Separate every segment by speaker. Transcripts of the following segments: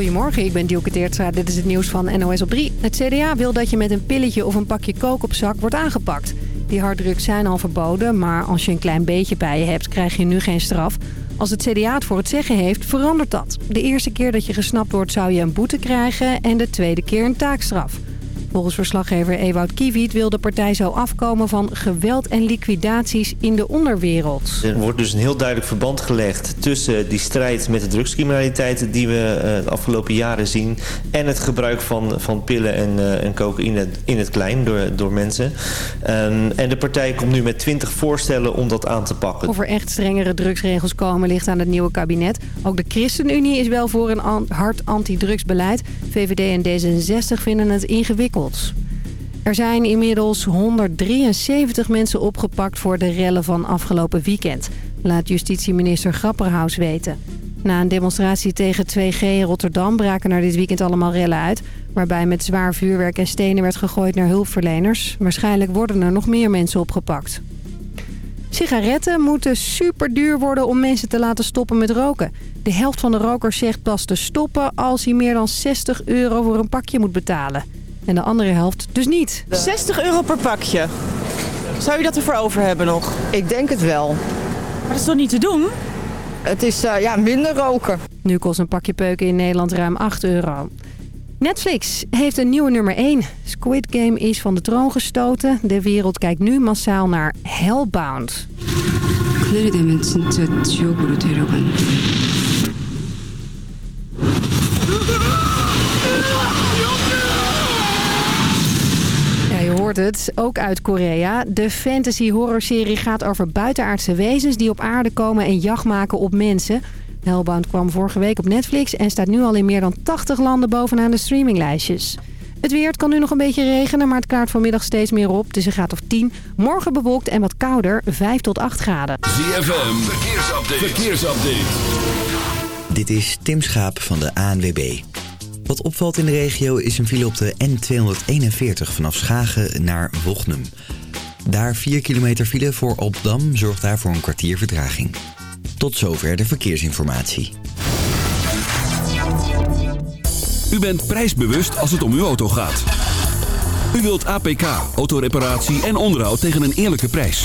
Speaker 1: Goedemorgen, ik ben Dielke Teertstra. Dit is het nieuws van NOS op 3. Het CDA wil dat je met een pilletje of een pakje kook op zak wordt aangepakt. Die harddrugs zijn al verboden, maar als je een klein beetje bij je hebt, krijg je nu geen straf. Als het CDA het voor het zeggen heeft, verandert dat. De eerste keer dat je gesnapt wordt zou je een boete krijgen en de tweede keer een taakstraf. Volgens verslaggever Ewout Kiewiet wil de partij zo afkomen van geweld en liquidaties in de onderwereld.
Speaker 2: Er wordt dus een heel duidelijk verband gelegd tussen die strijd met de drugscriminaliteit die we uh, de afgelopen jaren zien en het gebruik van, van pillen en, uh, en cocaïne in het klein door, door mensen. Um, en de partij komt nu met 20 voorstellen om dat aan te pakken.
Speaker 1: Of er echt strengere drugsregels komen ligt aan het nieuwe kabinet. Ook de ChristenUnie is wel voor een hard antidrugsbeleid. VVD en D66 vinden het ingewikkeld. Er zijn inmiddels 173 mensen opgepakt voor de rellen van afgelopen weekend. Laat justitieminister Grapperhaus weten. Na een demonstratie tegen 2G in Rotterdam braken er dit weekend allemaal rellen uit... waarbij met zwaar vuurwerk en stenen werd gegooid naar hulpverleners. Waarschijnlijk worden er nog meer mensen opgepakt. Sigaretten moeten super duur worden om mensen te laten stoppen met roken. De helft van de rokers zegt pas te stoppen als hij meer dan 60 euro voor een pakje moet betalen. En de andere helft dus niet.
Speaker 3: 60 euro per pakje. Zou je dat ervoor over hebben nog?
Speaker 4: Ik denk het wel.
Speaker 3: Maar dat is toch niet te doen?
Speaker 4: Het is uh, ja, minder roken.
Speaker 1: Nu kost een pakje peuken in Nederland ruim 8 euro. Netflix heeft een nieuwe nummer 1. Squid Game is van de troon gestoten. De wereld kijkt nu massaal naar Hellbound. Het, ook uit Korea. De fantasy horrorserie gaat over buitenaardse wezens die op aarde komen en jacht maken op mensen. Hellbound kwam vorige week op Netflix en staat nu al in meer dan 80 landen bovenaan de streaminglijstjes. Het weer, het kan nu nog een beetje regenen, maar het klaart vanmiddag steeds meer op. Dus een graad of 10. Morgen bewolkt en wat kouder, 5 tot 8 graden.
Speaker 5: ZFM, verkeersupdate. verkeersupdate.
Speaker 6: Dit is Tim Schaap van de ANWB. Wat opvalt in de regio is een file op de N241 vanaf Schagen naar Wochnum. Daar 4 kilometer file voor Opdam zorgt daarvoor een kwartier vertraging. Tot zover de verkeersinformatie.
Speaker 5: U bent prijsbewust als het om uw auto gaat. U wilt APK, autoreparatie en onderhoud tegen een eerlijke prijs.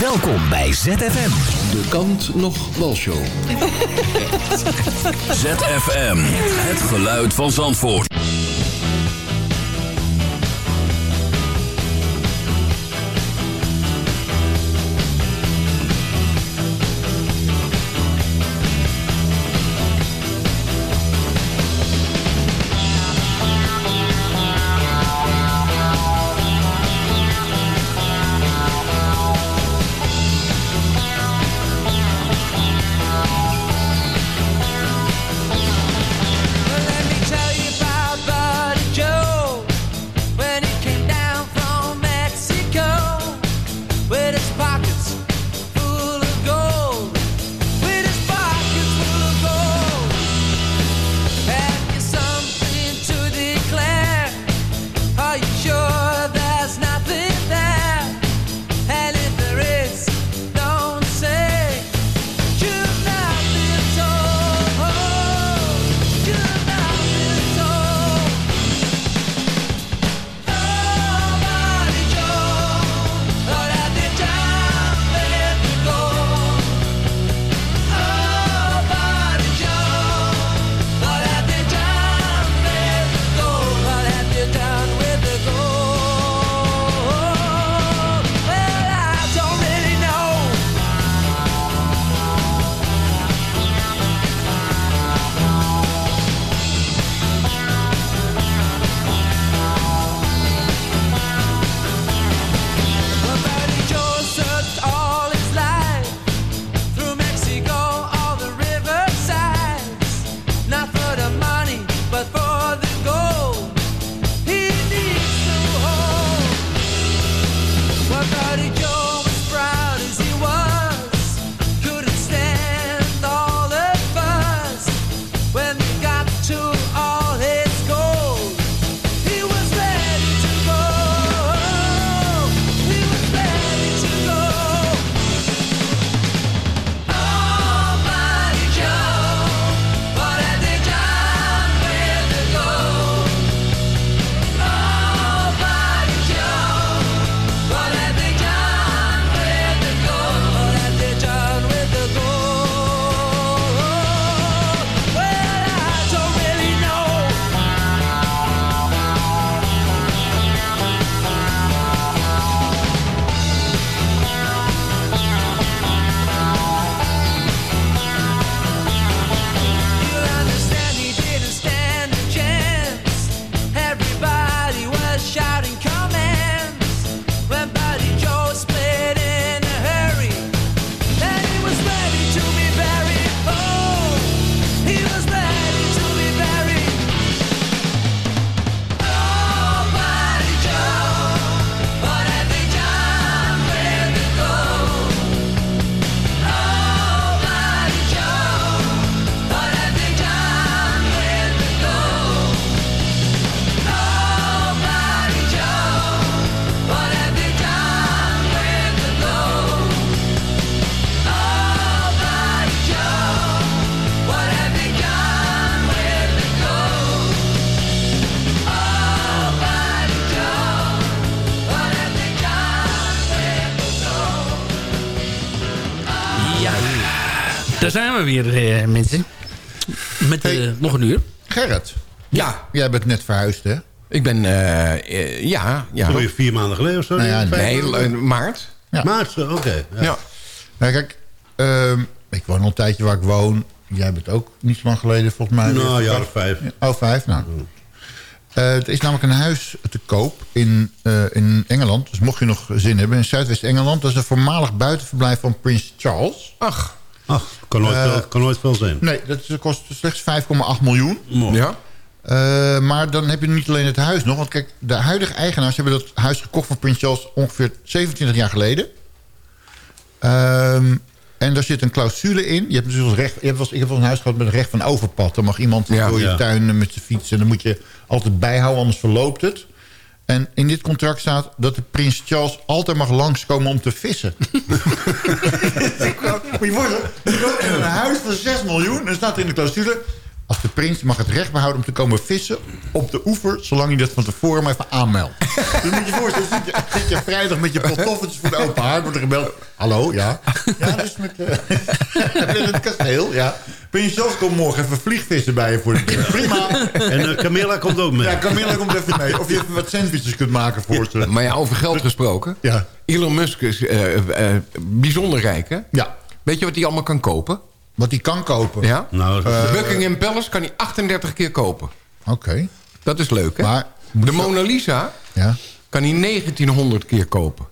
Speaker 7: Welkom bij ZFM.
Speaker 8: De kant nog walshow.
Speaker 5: ZFM, het geluid van Zandvoort.
Speaker 9: We weer, eh, mensen. Met eh, nog een uur.
Speaker 10: Gerrit,
Speaker 11: Ja,
Speaker 10: jij bent net verhuisd, hè?
Speaker 11: ik ben... eh, eh, ja, ja.
Speaker 12: Vier maanden geleden of zo?
Speaker 10: Nou ja,
Speaker 11: Nee,
Speaker 12: maanden?
Speaker 11: maart.
Speaker 10: Ja.
Speaker 12: Maart, zo, oké. ja.
Speaker 11: Ja.
Speaker 10: Nou, kijk, ehm, ik woon al een tijdje waar ik woon. Jij bent ook niet zo lang geleden, volgens mij.
Speaker 12: Nou, jaar of vijf.
Speaker 10: Oh, vijf, nou. Eh, het is namelijk een huis te koop in, eh, in Engeland. Dus mocht je nog zin hebben, in Zuidwest-Engeland. Dat is een voormalig buitenverblijf van Prins Charles.
Speaker 11: Ach,
Speaker 12: Ach, kan nooit,
Speaker 10: Eh,
Speaker 12: veel, kan nooit veel zijn.
Speaker 10: Nee, dat kost slechts 5,8 miljoen.
Speaker 12: Mooi.
Speaker 11: ja.
Speaker 10: Eh, maar dan heb je niet alleen het huis nog. Want kijk, de huidige eigenaars hebben dat huis gekocht van Prins Charles ongeveer 27 jaar geleden. Ehm, en daar zit een clausule in. Je hebt dus als recht, je hebt als, ik heb wel een huis gehad met een recht van overpad. Dan mag iemand
Speaker 11: Ja.
Speaker 10: door je
Speaker 12: Ja.
Speaker 10: tuin met zijn fiets. En dan moet je altijd bijhouden, anders verloopt het. En in dit contract staat dat de Prins Charles altijd mag langskomen om te vissen. Je woont in een huis van 6 miljoen. En staat in de clausule... Als de prins mag het recht behouden om te komen vissen op de oever... zolang hij dat van tevoren maar even aanmeldt. dus moet je voorstellen, zit je, je vrijdag met je pantoffeltjes voor de open haard... wordt er gebeld, hallo, ja. Ja, dus met, met het kasteel, ja. Prins Charles komt morgen even vliegvissen bij je voor de prins. Prima.
Speaker 12: En uh, Camilla komt ook mee.
Speaker 10: Ja, Camilla komt even mee. Of je even wat sandwiches kunt maken voor ze.
Speaker 11: Maar ja, over geld gesproken.
Speaker 10: Ja.
Speaker 11: Elon Musk is eh, eh, bijzonder rijk, hè?
Speaker 10: Ja.
Speaker 11: Weet je wat hij allemaal kan kopen?
Speaker 10: Wat hij kan kopen.
Speaker 11: Ja?
Speaker 12: Nou,
Speaker 11: de Buckingham Palace kan hij 38 keer kopen.
Speaker 10: Oké.
Speaker 11: Dat is leuk, hè?
Speaker 10: Maar
Speaker 11: de Mona Lisa
Speaker 10: Ja.
Speaker 11: kan hij 1900 keer kopen.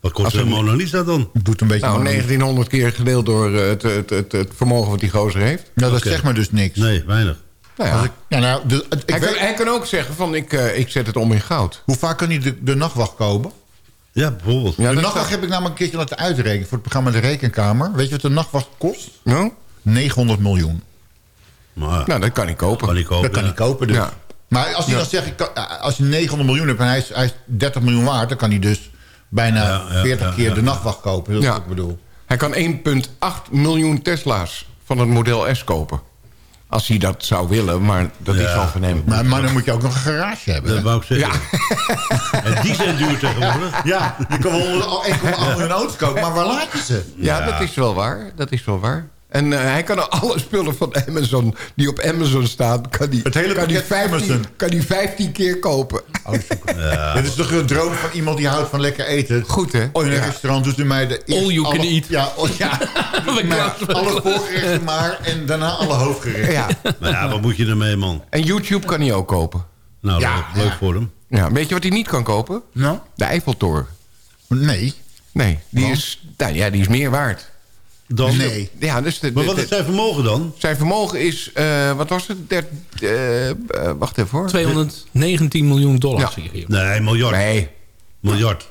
Speaker 12: Wat kost
Speaker 11: een-
Speaker 12: Mona Lisa dan?
Speaker 10: Doet een beetje...
Speaker 11: Nou,
Speaker 10: maar-
Speaker 11: 1900 keer gedeeld door eh, het, het, het, het vermogen wat die gozer heeft.
Speaker 10: Ja, dat zegt maar dus niks.
Speaker 12: Nee, weinig.
Speaker 11: Nou
Speaker 10: Als ik, nou, ik
Speaker 11: Hij,
Speaker 10: weet,
Speaker 11: kan, hij kan ook zeggen van ik, eh, ik zet het om in goud.
Speaker 10: hoe vaak kan hij de, de nachtwacht kopen?
Speaker 12: Ja, bijvoorbeeld.
Speaker 11: Ja,
Speaker 10: de nachtwacht heb ik namelijk een keertje laten uitrekenen... voor het programma De Rekenkamer. Weet je wat de nachtwacht kost?
Speaker 11: Nou,
Speaker 10: 900 miljoen.
Speaker 12: Maar
Speaker 11: nou, dat kan hij kopen.
Speaker 12: kan ik kopen.
Speaker 10: Dat kan
Speaker 12: ja.
Speaker 10: hij kopen dus.
Speaker 11: Ja.
Speaker 10: Maar als hij dan zegt, ik kan- eh, als je 900 miljoen hebt... en hij is, hij is 30 miljoen waard... dan kan hij dus bijna
Speaker 12: Ja, ja,
Speaker 10: 40
Speaker 12: ja,
Speaker 10: keer
Speaker 12: ja.
Speaker 10: de nachtwacht kopen. Dat is
Speaker 11: Ja.
Speaker 10: wat ik bedoel.
Speaker 11: Hij kan 1,8 miljoen Tesla's van het model S kopen. Als hij dat zou willen, maar dat is
Speaker 12: Ja.
Speaker 11: al van hem.
Speaker 10: Maar, maar dan moet je ook nog een garage hebben.
Speaker 12: Dat
Speaker 10: hè?
Speaker 12: wou ik zeggen. En die zijn duur tegenwoordig.
Speaker 10: Ja, je kan wel 1,8 miljoen auto's kopen, maar waar laat je ze?
Speaker 11: Ja, dat is wel waar. Dat is wel waar. En eh, hij kan alle spullen van Amazon die op Amazon staan... kan
Speaker 10: Het hele
Speaker 11: kan die
Speaker 10: pakket
Speaker 11: 15,
Speaker 10: Amazon.
Speaker 11: kan die 15 keer kopen.
Speaker 10: Oh, Dit is toch een droom van iemand die houdt van lekker eten.
Speaker 11: Goed, hè?
Speaker 10: Oh, in een
Speaker 11: Ja.
Speaker 10: restaurant doet u mij de...
Speaker 9: All you can
Speaker 10: alle-
Speaker 9: eat.
Speaker 10: Ja, oh, ja. Mij alle voorgerechten maar en daarna alle hoofdgerechten.
Speaker 11: Ja.
Speaker 12: Maar ja, wat moet je ermee, man?
Speaker 11: En YouTube kan hij ook kopen.
Speaker 12: Nou,
Speaker 10: Ja,
Speaker 12: leuk, voor hem.
Speaker 11: Ja, weet je wat hij niet kan kopen?
Speaker 10: Nou?
Speaker 11: De Eiffeltoren.
Speaker 10: Nee.
Speaker 11: Nee, die,
Speaker 10: Want?
Speaker 11: is, nou, ja, die is meer waard.
Speaker 12: Dan,
Speaker 10: Nee.
Speaker 11: Ja, dus de,
Speaker 12: Maar wat
Speaker 11: de-
Speaker 12: is zijn vermogen dan?
Speaker 11: zijn vermogen is, eh, wat was het? Der, eh, eh, wacht even hoor.
Speaker 9: 219 miljoen dollar
Speaker 11: Ja.
Speaker 9: zie je hier.
Speaker 12: Nee, miljard.
Speaker 11: Nee,
Speaker 12: Miljard.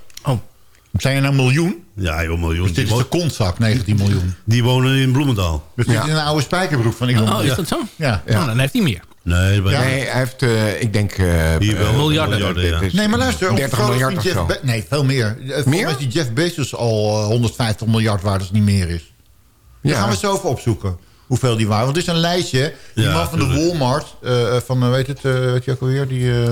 Speaker 10: Zijn je nou een miljoen?
Speaker 12: Ja, joh, miljoen.
Speaker 10: Dus dit
Speaker 12: Die,
Speaker 10: is de kontzak, 19 miljoen.
Speaker 12: die wonen in Bloemendaal.
Speaker 10: Dus dit
Speaker 11: Ja.
Speaker 10: is een oude spijkerbroek van Elon
Speaker 9: Oh, is dat zo?
Speaker 10: Ja.
Speaker 9: Nou, dan heeft hij meer.
Speaker 12: Nee, ik
Speaker 11: nee, hij heeft, ik denk...
Speaker 12: Hier wel.
Speaker 9: Miljarden.
Speaker 12: Miljarden, ja.
Speaker 10: Nee, maar luister. onze
Speaker 11: 30
Speaker 10: vrouw is
Speaker 11: miljard of
Speaker 10: die
Speaker 11: zo.
Speaker 10: Be- nee, veel meer. Volgens
Speaker 11: Meer?
Speaker 10: mij is die Jeff Bezos al eh, 150 miljard waard als het niet meer is. Daar
Speaker 11: Ja.
Speaker 10: gaan we zo even opzoeken. Hoeveel die waren. Want het is een lijstje. Die
Speaker 12: Ja,
Speaker 10: man van de. Walmart. eh, van, eh, weet het, eh, weet je ook alweer? Die eh,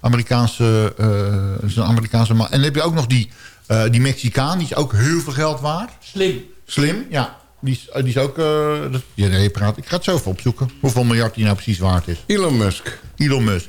Speaker 10: Amerikaanse... eh, is een Amerikaanse man. En dan heb je ook nog die, eh, die Mexicaan. Die is ook heel veel geld waard.
Speaker 9: Slim.
Speaker 10: Slim, ja. Die is, die is ook... eh, dat, ja, nee, praat. Ik ga het zo even opzoeken. Hoeveel miljard die nou precies waard is.
Speaker 11: Elon Musk.
Speaker 10: Elon Musk.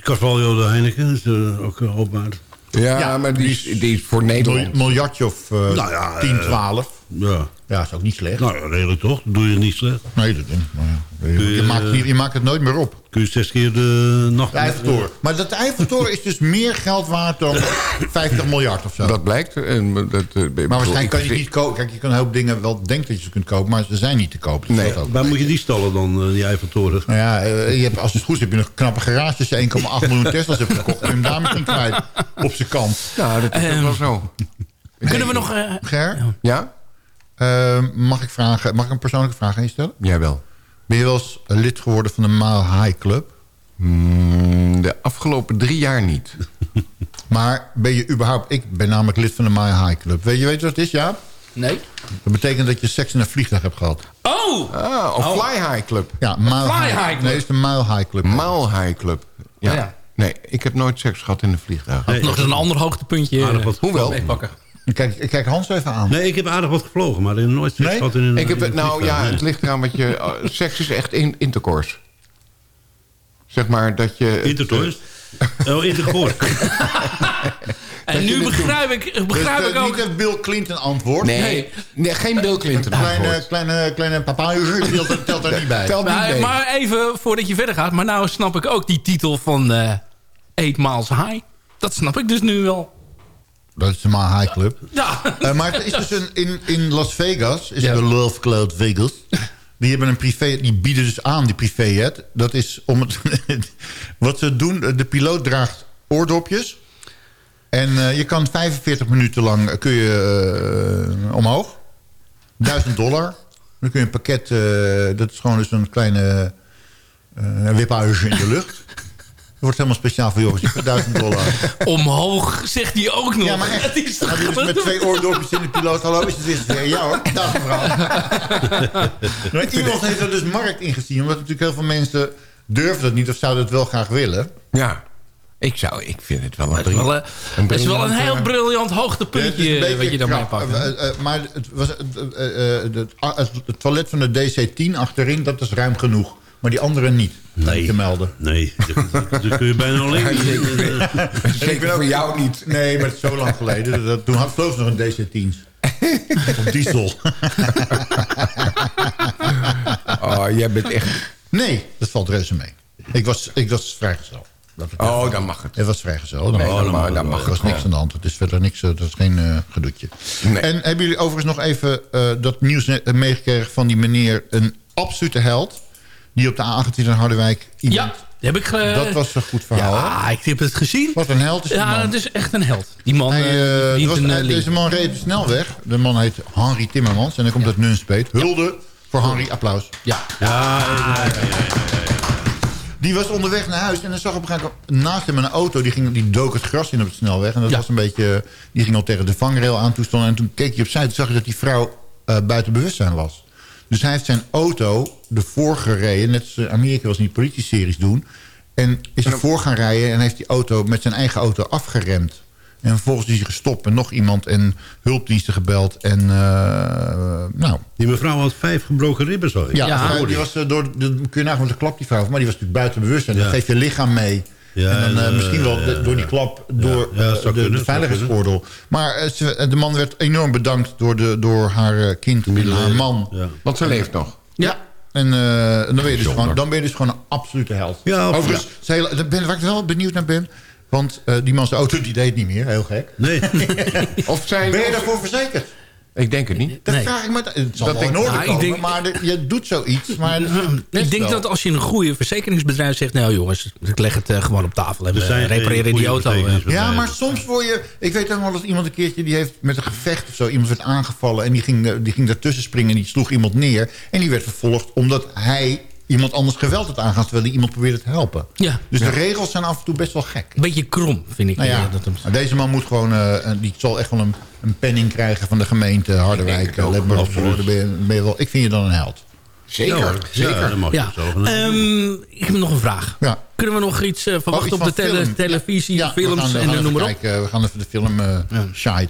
Speaker 12: Carvalho de Heineken is eh, ook uh, opwaard.
Speaker 11: Ja,
Speaker 10: Ja,
Speaker 11: maar die is, die is voor Nederland.
Speaker 10: Een miljardje of eh,
Speaker 12: Nou ja,
Speaker 10: 10,
Speaker 12: eh,
Speaker 10: 12.
Speaker 12: Ja.
Speaker 10: Ja, is ook niet slecht.
Speaker 12: Nou, ja, redelijk toch? Doe je niet slecht.
Speaker 10: Nee, dat denk ik. Maar ja, je,
Speaker 12: je-
Speaker 10: je maakt, niet- je maakt het nooit meer op.
Speaker 12: Kun je zes keer de nacht...
Speaker 10: De Eiffeltoren. Maar dat Eiffeltoren is dus meer geld waard dan 50 miljard of zo.
Speaker 11: Dat blijkt. En dat, eh,
Speaker 10: maar waarschijnlijk kan je niet kopen. Kijk, je kan een hoop dingen wel denken dat je ze kunt kopen, maar ze zijn niet te kopen. Dus
Speaker 11: Nee.
Speaker 12: Waar moet je die stallen dan, eh, die Eiffeltoren?
Speaker 10: Nou ja, eh, je hebt, als het goed is heb je nog knappe garage. Als je 1,8 miljoen Tesla's hebt gekocht, kun je hem daar misschien kwijt. Op zijn kant.
Speaker 11: Nou, dat is ook
Speaker 9: Ehm,
Speaker 11: wel zo.
Speaker 9: Kunnen we nog... eh,
Speaker 10: Ger,
Speaker 11: Ja?
Speaker 10: Eh, mag, ik vragen, mag ik een persoonlijke vraag aan je stellen?
Speaker 11: Jij wel.
Speaker 10: Ben je wel eens lid geworden van de Mile High Club?
Speaker 11: Mm, de afgelopen drie jaar niet.
Speaker 10: Maar ben je überhaupt... Ik ben namelijk lid van de Mile High Club. Weet je, weet je wat het is, Jaap?
Speaker 9: nee.
Speaker 10: Dat betekent dat je seks in een vliegtuig hebt gehad.
Speaker 9: Oh!
Speaker 11: Ah, of
Speaker 9: Oh.
Speaker 11: Fly High Club.
Speaker 10: Ja, Mile
Speaker 9: Fly High Club.
Speaker 10: Nee, het is de Mile High Club.
Speaker 11: Mile High Club. Ja.
Speaker 9: Oh ja.
Speaker 11: Nee, ik heb nooit seks gehad in een vliegtuig.
Speaker 12: Nee,
Speaker 9: Nog eens een ander hoogtepuntje
Speaker 12: Aardig
Speaker 9: eh,
Speaker 12: wat-
Speaker 11: Hoewel,
Speaker 9: meepakken.
Speaker 10: Kijk, ik kijk Hans even aan.
Speaker 12: Nee, ik heb aardig wat gevlogen, maar nooit seks gehad in een
Speaker 11: Ik heb,
Speaker 12: in een
Speaker 11: nou ja,
Speaker 12: nee.
Speaker 11: het ligt eraan wat je... uh, seks is echt in, intercourse. Zeg maar dat je...
Speaker 12: Intercourse? Oh, intercourse.
Speaker 9: En nu begrijp ik, begrijp
Speaker 10: Dus,
Speaker 9: ik
Speaker 10: eh,
Speaker 9: ook...
Speaker 10: Niet het Bill Clinton antwoord.
Speaker 11: Nee, nee, geen Bill Clinton
Speaker 10: Kleine,
Speaker 11: antwoord.
Speaker 10: kleine, kleine papauur telt, telt daar niet bij.
Speaker 11: Telt niet
Speaker 9: Maar,
Speaker 11: mee.
Speaker 9: maar even voordat je verder gaat. Maar nou snap ik ook die titel van eh Eight Miles High. Dat snap ik dus nu wel.
Speaker 10: Dat is de Ma High Club.
Speaker 9: Ja.
Speaker 10: Eh, maar het is dus een, in, in Las Vegas, is de Love Cloud Vegas. Die hebben een privé, die bieden dus aan, die privéjet. Dat is om het, wat ze doen, de piloot draagt oordopjes. En eh, je kan 45 minuten lang eh, kun je omhoog. 1000 dollar. Dan kun je een pakket, dat is gewoon dus een kleine uh, wiphuisje in de lucht. Wordt helemaal speciaal voor jongens. 1000 dollar.
Speaker 9: Omhoog zegt hij ook nog.
Speaker 10: Ja, maar echt.
Speaker 9: Het is
Speaker 10: Dan dus met twee oordopjes in de piloot. Hallo, is het weer zover? Ja hoor, dag mevrouw. nou, iemand heeft er dus markt in gezien. Omdat natuurlijk heel veel mensen durven dat niet of zouden het wel graag willen.
Speaker 11: Ja, ik, zou, ik vind het wel een
Speaker 9: Het is wel, eh,
Speaker 11: een
Speaker 9: het is wel een heel
Speaker 11: eh,
Speaker 9: briljant
Speaker 10: Ja, het is
Speaker 9: hoogtepuntje
Speaker 10: een beetje
Speaker 9: wat je daarmee
Speaker 10: krap.
Speaker 9: pakt.
Speaker 10: Eh, eh, eh, maar het, was, eh, eh, eh, het, het, het toilet van de DC-10 achterin, dat is ruim genoeg. Maar die andere niet, nee. te melden.
Speaker 12: Nee, dat kun je bijna alleen niet.
Speaker 11: Zeker voor jou niet.
Speaker 10: Nee, maar het is zo lang geleden. Dat, toen had vloog nog een DC-10's. Op diesel.
Speaker 11: Oh, jij bent echt...
Speaker 10: Nee, dat valt reuze mee. Ik was, ik was vrijgezel. Dat het-
Speaker 11: Oh, dan mag het.
Speaker 10: Het was vrijgezel. Dan
Speaker 11: Nee,
Speaker 10: mag
Speaker 11: dan
Speaker 10: het.
Speaker 11: mag- dan mag
Speaker 10: Er was
Speaker 11: het,
Speaker 10: niks aan de hand. Het is verder niks, eh, dat is geen eh, gedoetje.
Speaker 11: Nee.
Speaker 10: En hebben jullie overigens nog even eh, dat nieuws eh, meegekregen van die meneer... een absolute held... die op de A18 in Harderwijk... iemand-
Speaker 9: Ja, heb ik... eh,
Speaker 10: Dat was een goed verhaal.
Speaker 9: Ja, ik heb het gezien.
Speaker 10: Wat een held is die
Speaker 9: Ja,
Speaker 10: man.
Speaker 9: het is echt een held. Die man
Speaker 10: Hij,
Speaker 9: eh,
Speaker 10: eh, was-
Speaker 9: een
Speaker 10: deze man reed op de snelweg. De man heet Henry Timmermans en hij komt uit Nunspeet. Hulde voor Henry, applaus.
Speaker 9: Ja.
Speaker 10: Die was onderweg naar huis en dan zag op een gegeven moment naast hem een auto. Die, ging, die dook het gras in op de snelweg. En dat
Speaker 9: Ja.
Speaker 10: was een beetje. Die ging al tegen de vangrail aan toestanden. En toen keek hij opzij. Toen zag hij dat die vrouw buiten bewustzijn was. Dus hij heeft zijn auto ervoor gereden. Net als Amerika was in die politie-series doen. En is ervoor gaan rijden en heeft die auto met zijn eigen auto afgeremd. En vervolgens is hij gestopt en nog iemand en hulpdiensten gebeld. En eh, nou,
Speaker 12: Die mevrouw had vijf gebroken ribben, zo.
Speaker 10: ja,
Speaker 9: Ja.
Speaker 10: die- die was eh, door, de, kun je nagaan met de klap die vrouw, maar die was natuurlijk buiten bewustzijn.
Speaker 12: Ja.
Speaker 10: Dat geeft je lichaam mee.
Speaker 12: Ja,
Speaker 10: en dan eh,
Speaker 12: en,
Speaker 10: misschien wel de-
Speaker 12: ja,
Speaker 10: door die
Speaker 12: ja.
Speaker 10: klap, door
Speaker 12: Ja, ja,
Speaker 10: eh, de,
Speaker 12: kunnen,
Speaker 10: de
Speaker 12: zou
Speaker 10: veiligheidsoordeel. Maar eh, ze- de man werd enorm bedankt door, de, door haar eh, kind en haar man.
Speaker 12: Ja.
Speaker 11: Want ze leeft nog.
Speaker 10: Ja. En eh, dan, ben je dus gewoon, dan ben je dus gewoon een absolute held.
Speaker 12: Ja, of-
Speaker 10: Overigens, hele- daar ben, waar ik wel benieuwd naar ben... want eh, die man zijn auto die deed niet meer, heel gek.
Speaker 12: Nee.
Speaker 11: Of zijn...
Speaker 10: Ben je daarvoor verzekerd?
Speaker 11: Ik denk het niet.
Speaker 10: Dat
Speaker 9: Nee.
Speaker 10: vraag ik me. Het zal
Speaker 11: Dat
Speaker 10: wel in orde
Speaker 9: Nou,
Speaker 10: komen,
Speaker 9: denk-
Speaker 10: maar de- je doet zoiets. Maar
Speaker 9: Ik denk
Speaker 10: wel.
Speaker 9: dat als je een goede verzekeringsbedrijf zegt... nou jongens, ik leg het eh, gewoon op tafel en we
Speaker 12: zijn geen
Speaker 9: repareren die auto. eh.
Speaker 10: Ja, maar soms word je... Ik weet ook wel dat iemand een keertje... die heeft met een gevecht of zo... iemand werd aangevallen en die ging, eh, die ging daartussen springen... en die sloeg iemand neer. En die werd vervolgd omdat hij iemand anders geweld had aangegaan... terwijl hij iemand probeerde te helpen.
Speaker 9: Ja.
Speaker 10: Dus de regels zijn af en toe best wel gek.
Speaker 9: Een beetje krom, vind ik.
Speaker 10: Nou ja,
Speaker 9: eh, dat hem...
Speaker 10: maar deze man moet gewoon... eh, die zal echt wel een, een penning krijgen van de gemeente Harderwijk. Let ben je, ben je wel, ik vind je dan een held.
Speaker 11: Zeker.
Speaker 12: Ja,
Speaker 11: zeker.
Speaker 12: Ja, dat mag
Speaker 9: Ehm, ik heb nog een vraag.
Speaker 10: Ja.
Speaker 9: Kunnen we nog iets eh,
Speaker 10: Oh,
Speaker 9: verwachten
Speaker 10: iets
Speaker 9: op de tele- televisie, films
Speaker 10: gaan-
Speaker 9: en
Speaker 10: gaan
Speaker 9: eh,
Speaker 10: even
Speaker 9: noem maar op?
Speaker 10: kijken. We gaan even de film eh Shite.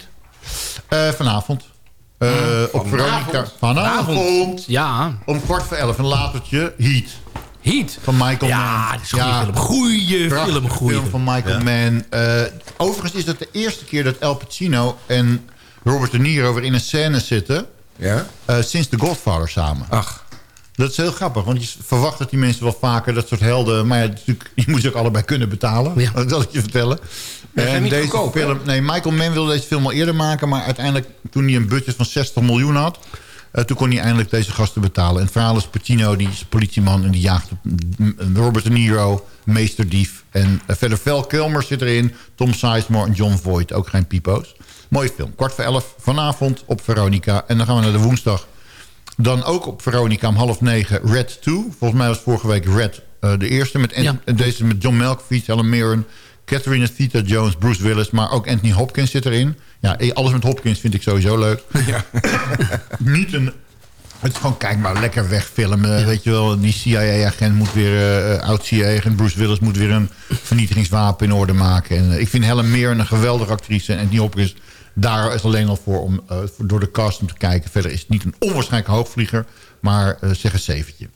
Speaker 10: Eh, vanavond. Eh, op Veronica. Vanavond.
Speaker 9: Ja,
Speaker 10: Om kwart voor elf. Een latertje. Heat.
Speaker 9: Heat.
Speaker 10: Van Michael
Speaker 9: Ja,
Speaker 10: Mann.
Speaker 9: dat is een goede film. Goeie film, goeie
Speaker 10: film van Michael Mann. Eh, overigens is dat de eerste keer dat Al Pacino en Robert De Niro weer in een scène zitten.
Speaker 11: Ja?
Speaker 10: eh, sinds The Godfather samen.
Speaker 11: Ach.
Speaker 10: Dat is heel grappig, want je verwacht dat die mensen wel vaker dat soort helden... maar ja, natuurlijk, je moet ze ook allebei kunnen betalen,
Speaker 9: Ja.
Speaker 10: dat zal ik je vertellen. en
Speaker 11: niet
Speaker 10: deze
Speaker 11: goedkoop, hè?
Speaker 10: film, nee, Michael Mann wilde deze film al eerder maken... maar uiteindelijk, toen hij een budget van 60 miljoen had... eh, toen kon hij eindelijk deze gasten betalen. En het verhaal is Pacino, die is politieman en die jaagt op mm, Robert De Niro, meesterdief. En eh, verder Val Kilmer zit erin, Tom Sizemore en John Voight, ook geen pipo's. Mooie film, kwart voor elf vanavond op Veronica. En dan gaan we naar de woensdag dan ook op Veronica om half negen Red 2. Volgens mij was vorige week Red eh, de eerste. Met
Speaker 9: Ja.
Speaker 10: Deze met John Malkovich, Helen Mirren, Catherine Zeta-Jones, Bruce Willis. Maar ook Anthony Hopkins zit erin. Ja, eh, alles met Hopkins vind ik sowieso leuk. Niet een... Het is gewoon, kijk maar, lekker wegfilmen. Weet je wel, die CIA-agent moet weer... eh oud-CIA-agent Bruce Willis moet weer een vernietigingswapen in orde maken. En, eh, ik vind Helen Mirren een geweldige actrice. En Anthony Hopkins Daar is alleen al voor om door de cast om te kijken. Verder is het niet een onwaarschijnlijke hoogvlieger, maar zeg een zeventje.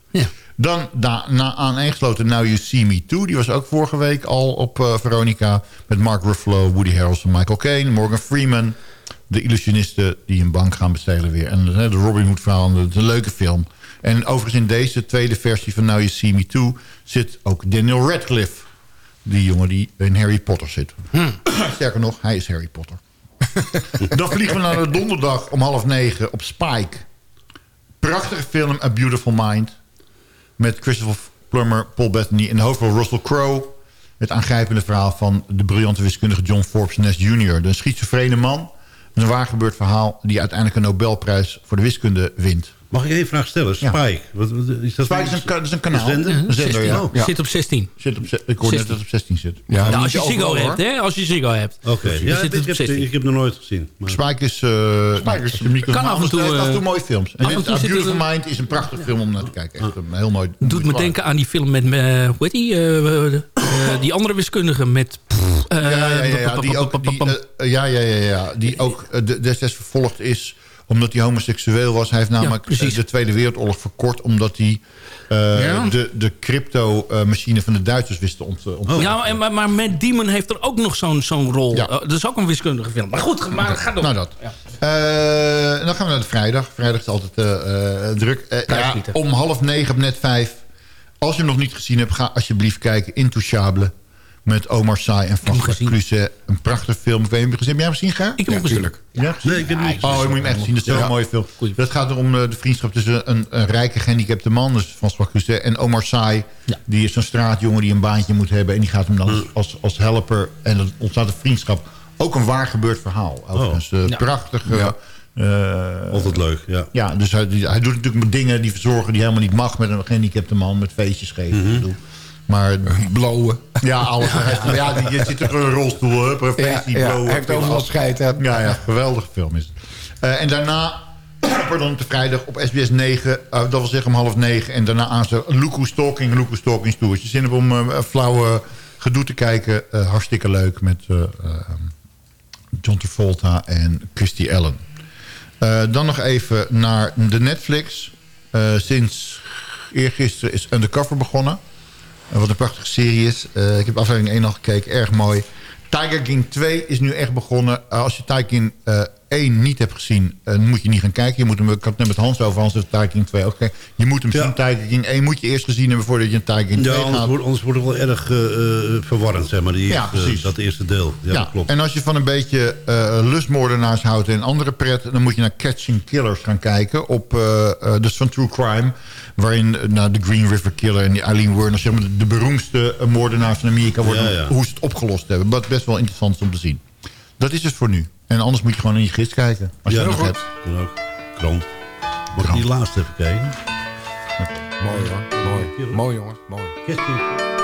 Speaker 10: Dan daarna aaneengesloten Now You See Me Too. Die was ook vorige week al op eh, Veronica. Met Mark Ruffalo, Woody Harrelson, Michael Caine, Morgan Freeman. De illusionisten die een bank gaan bestelen weer. En eh, de Robin Hood verhaal. Het is een leuke film. En overigens in deze tweede versie van Now You See Me Too... zit ook Daniel Radcliffe. Die jongen die in Harry Potter zit. Sterker nog, hij is Harry Potter. Dan vliegen we naar de donderdag om half negen op Spike. Prachtige film, A Beautiful Mind. Met Christopher Plummer, Paul Bettany in de hoofdrol Russell Crowe. Het aangrijpende verhaal van de briljante wiskundige John Forbes Ness Jr. De schizofrene man. Een waar gebeurd verhaal die uiteindelijk een Nobelprijs voor de wiskunde wint.
Speaker 12: Mag ik één vraag stellen?
Speaker 10: Ja.
Speaker 12: Spike. Wat, wat- is dat
Speaker 10: Spike is een, is kanaal.
Speaker 12: Een zender?
Speaker 10: Een zender, ja.
Speaker 12: Oh.
Speaker 10: Ja.
Speaker 9: Zit op 16.
Speaker 10: Zit op, ik hoorde net dat het op 16 zit.
Speaker 9: Ja, als je Ziggo hebt, hè? Als je Ziggo hebt.
Speaker 12: Oké,
Speaker 9: Dan
Speaker 12: ja,
Speaker 9: zit
Speaker 12: ik, heb,
Speaker 9: 16.
Speaker 12: ik heb nog nooit gezien. Maar...
Speaker 10: Spike is... eh Spike is
Speaker 9: Kan af en toe,
Speaker 10: Af en toe
Speaker 9: eh,
Speaker 10: mooie films. En
Speaker 9: af en
Speaker 10: dit,
Speaker 9: toe
Speaker 10: A Beautiful
Speaker 9: er-
Speaker 10: Mind is een prachtig film om naar te kijken. Echt een heel mooi...
Speaker 9: Doet me denken aan die film met, eh, hoe heet die? Die andere wiskundige met... eh,
Speaker 10: ja, ja, ja, ja, die ook, die, ja, ja, ja, ja, die ook de- destijds vervolgd is omdat hij homoseksueel was. Hij heeft namelijk
Speaker 9: precies.
Speaker 10: eh, de Tweede Wereldoorlog verkort... omdat hij eh,
Speaker 9: Ja.
Speaker 10: de, de crypto-machine van de Duitsers wist te ont, ont-
Speaker 9: Ja, en- maar, maar Matt Damon heeft er ook nog zo'n zo'n rol.
Speaker 10: Ja.
Speaker 9: Eh, dat is ook een wiskundige film. Maar goed, maar ga door.
Speaker 10: Nou, dat.
Speaker 9: Ja.
Speaker 10: Eh, dan gaan we naar de vrijdag. Vrijdag is altijd eh, eh, druk. Eh, ja, om half negen op net vijf. Als je hem nog niet gezien hebt, ga alsjeblieft kijken. Intouchable. Met Omar Sy en François Cluzet. Een prachtig film. Ik weet niet, Heb jij hem gezien, Gaar?
Speaker 9: Ik heb hem gezien.
Speaker 10: Ja,
Speaker 12: Nee, ik heb hem niet
Speaker 10: Oh, je moet hem echt zien. Dat is een heel mooie film. Dat gaat om eh, de vriendschap tussen een, een rijke gehandicapte man... dus François Cluzet en Omar Sy. Die is een straatjongen die een baantje moet hebben... en die gaat hem dan als, als, als helper. En dan ontstaat een vriendschap. Ook een waar gebeurd verhaal. Overigens, eh,
Speaker 12: Ja.
Speaker 10: prachtig. eh, eh,
Speaker 12: Altijd leuk, ja.
Speaker 10: ja, dus hij, doet natuurlijk dingen die verzorgen die helemaal niet mag... met een gehandicapte man, met feestjes geven. Ik bedoel, Maar blowen. Ja, alles. Heeft- Ja, die, je zit er in een rolstoel, hè, per feestje,
Speaker 4: Ja, ja,
Speaker 10: blowen.
Speaker 4: hij heeft overal scheid.
Speaker 10: Ja, ja, geweldige film is het. Eh, en daarna, pardon, op de vrijdag op SBS 9, eh, dat wil zeggen om half negen. En daarna aan ze Luku Stalking, Luku Stalking Stoer. Je zin hebt om eh, flauwe gedoe te kijken. Hartstikke leuk met eh, eh, John Travolta en Christy Allen. Dan nog even naar de Netflix. Sinds eergisteren is Undercover begonnen. Eh, wat een prachtige serie is. Eh, ik heb aflevering 1 al gekeken, erg mooi. Tiger King 2 is nu echt begonnen. Eh, als je Tiger King 1 niet hebt gezien, dan moet je niet gaan kijken. Je moet hem, ik had het net met Hans over, Hans heeft Tiger King 2 ook. Je moet hem zien, Tiger King 1 moet je eerst gezien hebben voordat je een Tiger King 2
Speaker 12: Ja, anders
Speaker 10: gaat.
Speaker 12: wordt, anders wordt het wel erg eh, verwarrend, zeg maar. Die
Speaker 10: Ja,
Speaker 12: eerste,
Speaker 10: precies.
Speaker 12: dat eerste deel. Ja,
Speaker 10: Ja,
Speaker 12: klopt.
Speaker 10: en als je van een beetje eh, lustmoordenaars houdt en andere pret... dan moet je naar Catching Killers gaan kijken. Op, dus van True Crime. Waarin nou, de Green River Killer en die Eileen Werner... Zeg maar, de, de beroemdste moordenaars van Amerika worden...
Speaker 12: Ja, ja.
Speaker 10: hoe ze het opgelost hebben. Wat best wel interessant is om te zien. Dat is het voor nu. En anders moet je gewoon in je gids kijken. Als je
Speaker 12: ja,
Speaker 10: nog
Speaker 12: dat
Speaker 10: hebt.
Speaker 12: kan ook. Krant. Ik die laatste even kijken?
Speaker 13: Mooi hoor, mooi. Mooi jongens, mooi.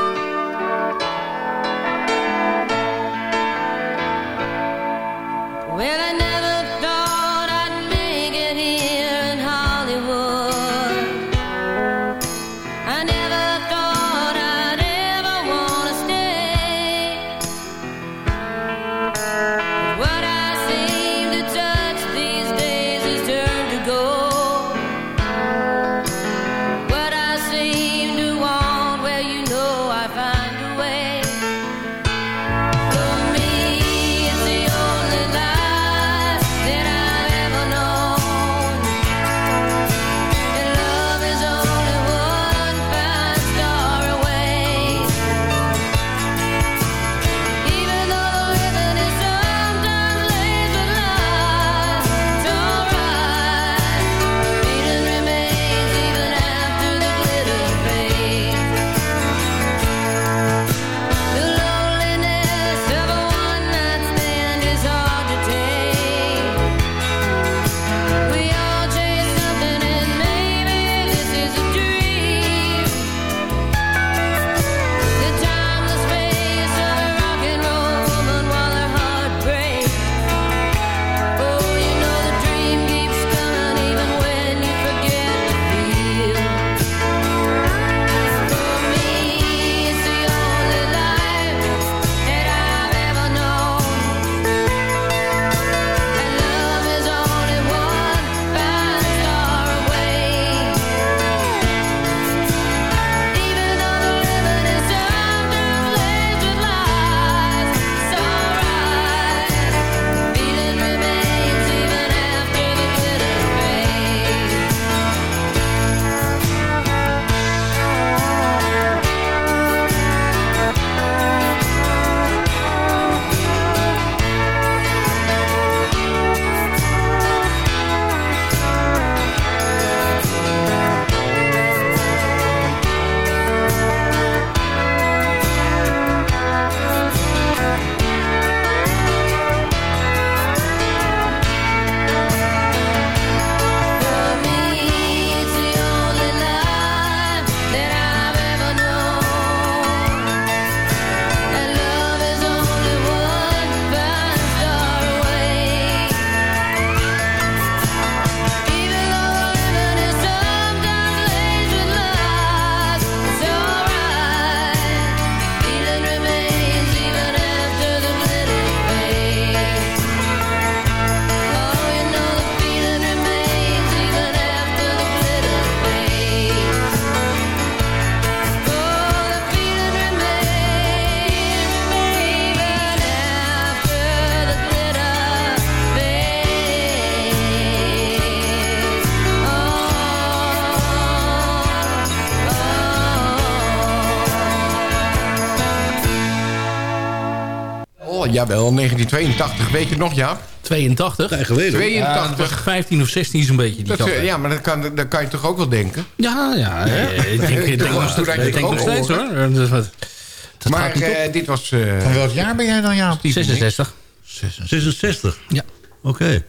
Speaker 11: Jawel, jawel. 1982, weet je het nog, Jaap?
Speaker 9: 82?
Speaker 8: Nee, geleden.
Speaker 11: 82.
Speaker 9: Ja, dat was 15 of 16 zo'n beetje. Die
Speaker 11: Dat,
Speaker 9: tijd.
Speaker 11: eh, ja, maar dat kan, dat kan je toch ook wel denken?
Speaker 9: ja, ja. Ik denk, ik denk
Speaker 11: Toen
Speaker 9: nog steeds, ik denk nog hoor. Dat,
Speaker 11: maar
Speaker 9: gaat niet op.
Speaker 11: eh, dit was... eh,
Speaker 10: Van welk jaar ben jij dan, Jaap?
Speaker 9: 66.
Speaker 8: 66?
Speaker 9: Ja.
Speaker 8: Oké.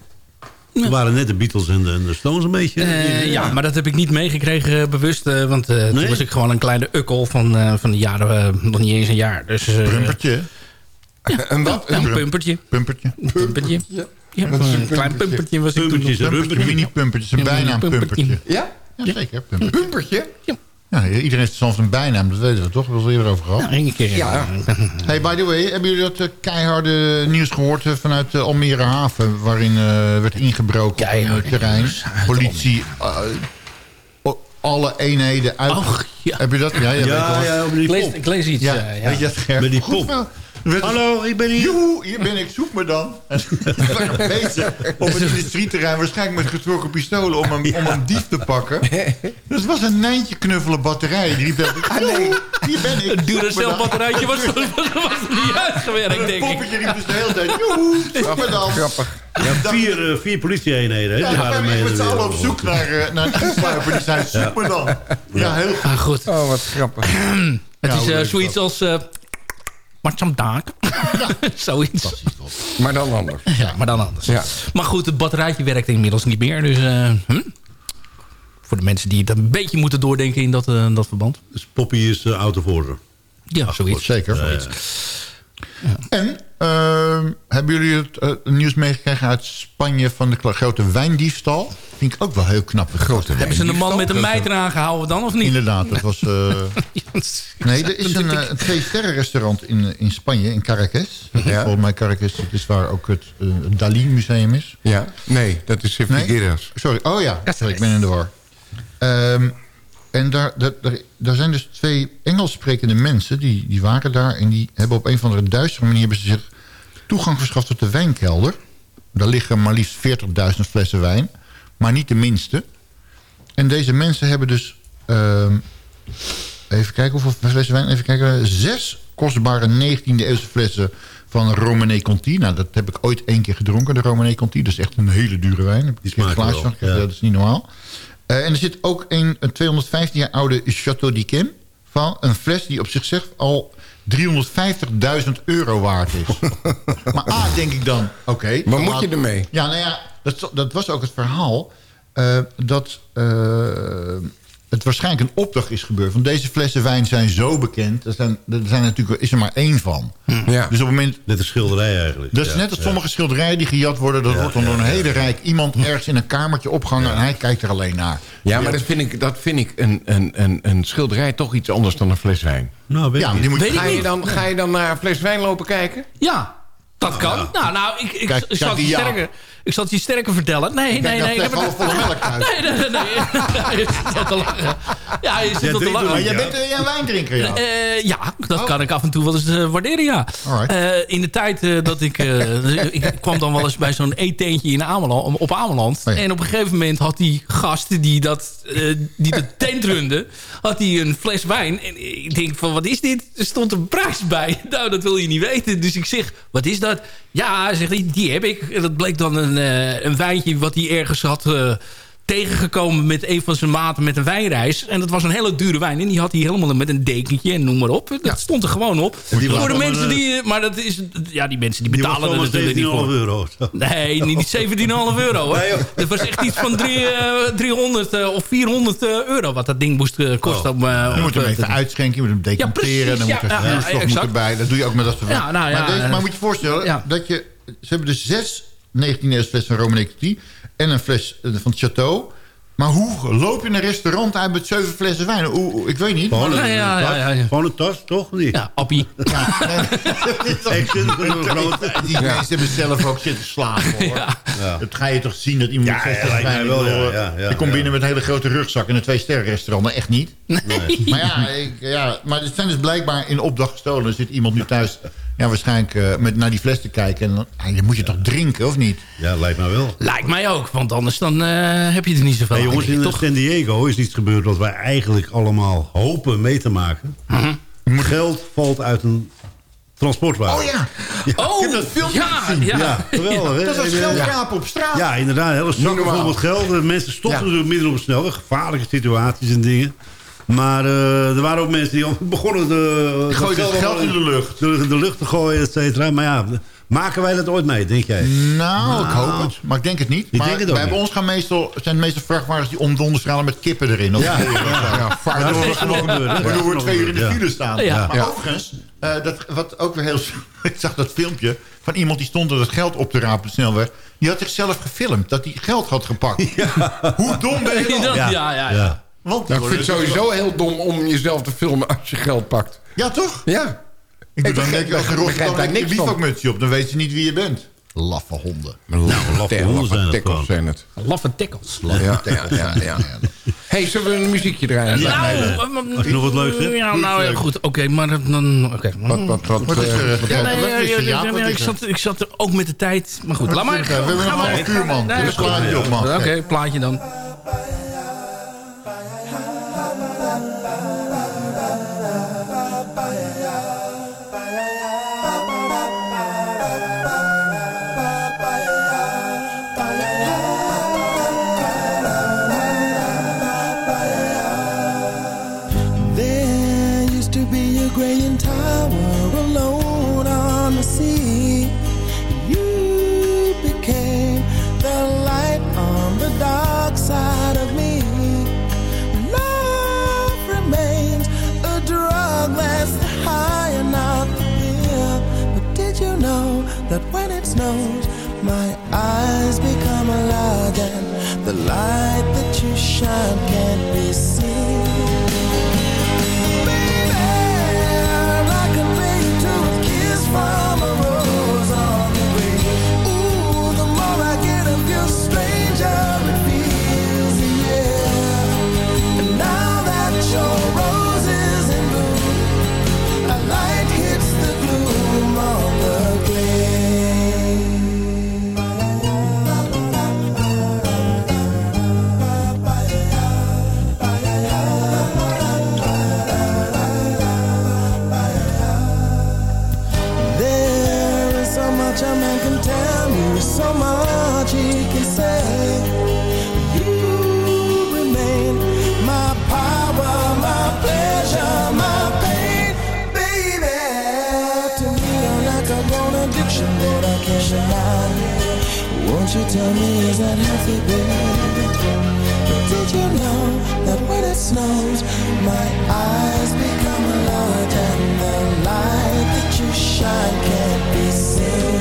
Speaker 8: Toen waren net de Beatles en de, en de Stones een beetje.
Speaker 9: Eh, ja, maar dat heb ik niet meegekregen bewust. eh, want eh, toen was ik gewoon een kleine ukkel van, eh, van de jaren, nog niet eens een jaar. Dus, eh,
Speaker 11: Een wat?
Speaker 9: ja, een pumpertje.
Speaker 10: Pumpertje.
Speaker 9: Een pumpertje. Ja,
Speaker 11: is een
Speaker 9: een klein
Speaker 11: pumpertje?
Speaker 9: pumpertje was ik toen.
Speaker 8: Pumpertjes en
Speaker 10: Pumpertje,
Speaker 8: rumpers.
Speaker 10: mini-pumpertje. Zijn
Speaker 9: Ja,
Speaker 10: bijnaam. Pumpertje.
Speaker 11: Ja?
Speaker 10: Ja, zeker. Pumpertje.
Speaker 11: Pumpertje?
Speaker 10: Ja, iedereen heeft soms een bijnaam, dat weten we toch? Dat hebben we het eerder over gehad.
Speaker 9: Ja, één keer.
Speaker 11: Ja.
Speaker 10: Hey, by the way, hebben jullie dat eh, keiharde nieuws gehoord eh, vanuit de Almere haven... waarin eh, werd ingebroken op
Speaker 9: Keiharde
Speaker 10: het terrein? Politie, eh, alle eenheden uit...
Speaker 9: Och, ja.
Speaker 10: Heb je dat? Ja, ja,
Speaker 8: Ja, ja, op die
Speaker 9: Ik lees,
Speaker 8: pop.
Speaker 9: ik lees iets.
Speaker 10: Ja,
Speaker 9: eh, ja.
Speaker 10: weet je dat?
Speaker 8: Met die pop. Hallo, ik ben hier.
Speaker 10: Joehoe, hier ben ik, zoek me dan. En ze waren bezig op het industrieterrein, waarschijnlijk met getrokken pistolen... om een, om een dief te pakken. Dus het was een Nijntje knuffelen batterij. Die riep dat, "Joehoe, hier ben ik,
Speaker 9: Een dure
Speaker 10: me dan."
Speaker 9: celbatterijtje was, was, was niet uitgewerkt,
Speaker 10: En het
Speaker 9: denk ik.
Speaker 10: poppetje riep dus de hele tijd, joehoe, zoek me dan.
Speaker 11: Grappig.
Speaker 8: Ja, vier, eh, vier politieeenheden. hè,
Speaker 10: Ja,
Speaker 8: die
Speaker 10: dan
Speaker 8: waren mee
Speaker 10: we met z'n allen op zoek naar, eh, naar een insluiper. Die zei, zoek me dan. Ja, heel goed.
Speaker 9: Ah, goed.
Speaker 11: Oh, wat grappig.
Speaker 9: Het
Speaker 10: Ja,
Speaker 9: is eh, zoiets als... eh Matchamdaak. Zoiets.
Speaker 11: Maar dan anders.
Speaker 9: Ja, maar dan anders.
Speaker 11: Ja.
Speaker 9: Maar goed, het batterijtje werkt inmiddels niet meer. Dus eh, hm? voor de mensen die het een beetje moeten doordenken in dat, eh, dat verband.
Speaker 8: Dus Poppy is uh, autovoerder.
Speaker 9: Ja, zoiets.
Speaker 10: Zeker. En ehm, hebben jullie het eh, nieuws meegekregen uit Spanje van de grote wijndiefstal? Vind ik ook wel heel knap. Grote
Speaker 9: Hebben ze een man met een meid eraan gehouden dan, of niet?
Speaker 10: Inderdaad, dat was... eh, Nee, er is een, eh, een twee-sterren restaurant in, in Spanje, in Caracas.
Speaker 11: Ja.
Speaker 10: Volgens mij Caracas, dat is waar ook het Dalí museum is.
Speaker 11: Ja, nee, dat is
Speaker 10: Nee?
Speaker 11: Figueras.
Speaker 10: Sorry, oh ja, sorry, ik ben in de war. Ehm, en daar, daar, daar, zijn dus twee Engels sprekende mensen, die, die waren daar... en die hebben op een of andere duistere manier... hebben ze zich toegang verschaft tot de wijnkelder. Daar liggen maar liefst 40.000 flessen wijn, maar niet de minste. En deze mensen hebben dus... ehm, even kijken hoeveel flessen wijn... Even kijken, zes kostbare 19e eeuwse flessen van Romanée Conti. Nou, dat heb ik ooit één keer gedronken, de Romanée Conti. Dat is echt een hele dure wijn. Heb ik
Speaker 8: Die smaakt wel, ja.
Speaker 10: Dat is niet normaal. Eh, en er zit ook een, een 215 jaar oude Chateau d'Yquem van een fles die op zichzelf al 350.000 euro waard is. maar A, denk ik dan, oké.
Speaker 11: Maar moet je ermee?
Speaker 10: Ja, nou ja, dat, dat was ook het verhaal. eh, dat eh, het waarschijnlijk een opdracht is gebeurd. Want deze flessen wijn zijn zo bekend. Er, zijn, er zijn natuurlijk, is er maar één van.
Speaker 11: Ja.
Speaker 10: Dus op het moment...
Speaker 8: Net een schilderij eigenlijk.
Speaker 10: Dat is
Speaker 8: Ja,
Speaker 10: net als
Speaker 8: ja.
Speaker 10: sommige schilderijen die gejat worden. Dat
Speaker 8: Ja,
Speaker 10: wordt dan
Speaker 8: ja,
Speaker 10: door een hele
Speaker 8: ja.
Speaker 10: rijk iemand ergens in een kamertje opgehangen. En hij kijkt er alleen naar.
Speaker 11: Ja, maar dat vind ik, dat vind ik een, een, een, een schilderij toch iets anders dan een fles wijn.
Speaker 8: Nou, weet
Speaker 10: Ja, die moet je...
Speaker 9: Weet ik
Speaker 11: Ga je, dan, ga je dan naar een fles wijn lopen kijken?
Speaker 9: Ja, dat kan. Nou, nou, ik, ik,
Speaker 10: Kijk,
Speaker 9: het
Speaker 10: ja.
Speaker 9: sterker, ik zal het je sterker vertellen. Nee, nee,
Speaker 10: dat
Speaker 9: nee.
Speaker 10: zegt
Speaker 9: nee,
Speaker 10: gewoon volle melk uit.
Speaker 9: Nee, nee, nee. nee. Je zit al te lachen. Ja, je zit al te lachen.
Speaker 10: Maar jij
Speaker 8: Ja.
Speaker 10: bent eh, jij een wijndrinker, ja.
Speaker 9: Eh, ja, dat
Speaker 10: Oh.
Speaker 9: kan ik af en toe wel eens eh, waarderen, ja. Eh, in de tijd eh, dat ik... eh, ik kwam dan wel eens bij zo'n eetteentje in Ameland, op Ameland.
Speaker 10: Oh ja.
Speaker 9: En op een gegeven moment had die gast die, dat, die de tent runde... had hij een fles wijn. En ik denk van, wat is dit? Er stond een prijs bij. Nou, dat wil je niet weten. Dus ik zeg, wat is dat? Ja, zegt hij, die heb ik. En dat bleek dan een, eh, een wijntje wat hij ergens had... eh, tegengekomen met een van zijn maten met een wijnreis. En dat was een hele dure wijn. En die had hij helemaal met een dekentje en noem maar op. Dat stond er gewoon op.
Speaker 8: die
Speaker 9: Voor de mensen
Speaker 8: een,
Speaker 9: die... eh, Maar dat is... Ja, die mensen die
Speaker 8: Die
Speaker 9: betalen er
Speaker 8: allemaal
Speaker 9: natuurlijk niet
Speaker 8: 17,5
Speaker 9: voor.
Speaker 8: euro.
Speaker 9: Nee, niet 17,5 euro.
Speaker 8: Nee,
Speaker 9: dat was echt iets van drie, eh, 300 eh, of 400 eh, euro wat dat ding moest eh, kosten. Om, eh,
Speaker 10: Je
Speaker 9: om
Speaker 10: moet hem even uitschenken, je moet hem decanteren.
Speaker 9: precies,
Speaker 10: dan moet er
Speaker 9: ja,
Speaker 10: erbij. Dat doe je ook met dat soort
Speaker 9: nou
Speaker 10: maar,
Speaker 9: eh,
Speaker 10: maar moet je voorstellen, dat je, ze hebben dus zes 19e eeuwse fles van Conti... en een fles eh, van het Château... Maar hoe loop je een restaurant uit met zeven flessen wijn? Hoe, hoe- ik weet niet.
Speaker 8: Gewoon
Speaker 10: maar-
Speaker 8: een,
Speaker 9: Ja, ja, ja, ja, ja.
Speaker 8: Gewoon een tas, toch? Niet?
Speaker 9: Ja, appie.
Speaker 8: Een.
Speaker 10: Die mensen hebben zelf ook zitten slapen, hoor.
Speaker 9: Ja.
Speaker 10: Dat ga je toch zien dat iemand flessen
Speaker 8: mij
Speaker 10: wijn...
Speaker 8: wel,
Speaker 10: je komt
Speaker 8: ja.
Speaker 10: binnen met een hele grote rugzak in een twee-sterren restaurant. Maar echt niet. Maar ja, ik, ja, maar het zijn dus blijkbaar in opdracht gestolen. Er zit iemand nu thuis ja, waarschijnlijk eh, met naar die fles te kijken. En dan, moet je toch drinken, of niet?
Speaker 8: Ja, lijkt mij wel.
Speaker 9: Lijkt mij ook, want anders dan eh, heb je er niet zoveel
Speaker 8: Hey, jongens, in
Speaker 9: toch?
Speaker 8: San Diego is iets gebeurd wat wij eigenlijk allemaal hopen mee te maken.
Speaker 9: Mhm.
Speaker 8: Geld valt uit een transportwagen.
Speaker 10: Oh ja.
Speaker 9: Oh,
Speaker 10: dat filmpje
Speaker 9: ja,
Speaker 10: gezien.
Speaker 9: ja.
Speaker 8: Ja, geweldig. hè?
Speaker 10: Dat was
Speaker 8: eh,
Speaker 10: op straat.
Speaker 8: Ja, inderdaad. Hele vol met geld. Mensen
Speaker 11: Ja.
Speaker 8: natuurlijk midden op de snelweg. Gevaarlijke situaties en dingen. Maar eh, er waren ook mensen die begonnen de,
Speaker 10: Die gooiden het geld in de lucht.
Speaker 8: De, de lucht te gooien, et cetera. Maar ja, maken wij dat ooit mee, denk jij?
Speaker 10: Nou, ik hoop het. Maar ik denk het niet.
Speaker 8: Ik
Speaker 10: maar
Speaker 8: denk het ook
Speaker 10: bij
Speaker 8: niet.
Speaker 10: ons gaan meestal, zijn de meeste vrachtwagens die om de met kippen erin. Of
Speaker 8: Ja,
Speaker 10: ja,
Speaker 8: ja, ja.
Speaker 10: Waardoor
Speaker 8: Ja, dat
Speaker 10: we
Speaker 8: Ja,
Speaker 10: twee uur in de
Speaker 8: ja.
Speaker 10: file staan.
Speaker 9: Ja.
Speaker 10: Maar
Speaker 11: Ja.
Speaker 10: overigens, eh, dat, wat ook weer heel... ik zag dat filmpje van iemand die stond er het geld op te rapen op de snelweg. Die had zichzelf gefilmd dat hij geld had gepakt. Hoe dom ben je dan?
Speaker 9: Ja, ja, ja. Ja.
Speaker 10: Want
Speaker 11: Nou, ik vind het sowieso heel dom om jezelf te filmen als je geld pakt.
Speaker 10: Ja, toch?
Speaker 11: Ja.
Speaker 10: Ik doe
Speaker 11: Ik
Speaker 10: dan
Speaker 11: begrijp-
Speaker 10: denk ik, je
Speaker 11: daar
Speaker 10: dan je
Speaker 11: niks
Speaker 10: een
Speaker 11: van.
Speaker 10: wiefokmutsje op. Dan weten ze niet wie je bent. Laffe honden.
Speaker 11: Nou,
Speaker 8: laffe honden zijn het
Speaker 11: tikkels
Speaker 8: gewoon.
Speaker 11: zijn het.
Speaker 9: Laffe tikkels.
Speaker 11: Ja, ja, ja, ja. hey, zullen we een muziekje draaien?
Speaker 9: Nou,
Speaker 11: Ja.
Speaker 9: eh,
Speaker 8: Als je nog wat leuks.
Speaker 9: Ja, nou ja, goed. Oké, maar dan... Oké.
Speaker 11: Wat, wat, wat,
Speaker 10: Wat er?
Speaker 11: eh,
Speaker 10: Ja,
Speaker 9: ja,
Speaker 10: er,
Speaker 9: ja, ja, ja, ik, zat, ik zat er ook met de tijd. Maar goed, laat maar.
Speaker 10: We hebben nog een half uur, man. Dus klaar je op, man.
Speaker 9: Oké, plaatje dan.
Speaker 14: Shine you tell me is that healthy, baby? But did you know that when it snows, my eyes become large and the light that you shine can't be seen?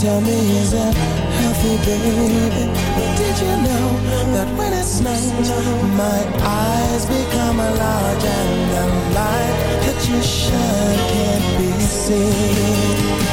Speaker 14: Tell me, is that healthy, baby? Did you know that when it snows, my eyes become large and the light that you shine can't be seen?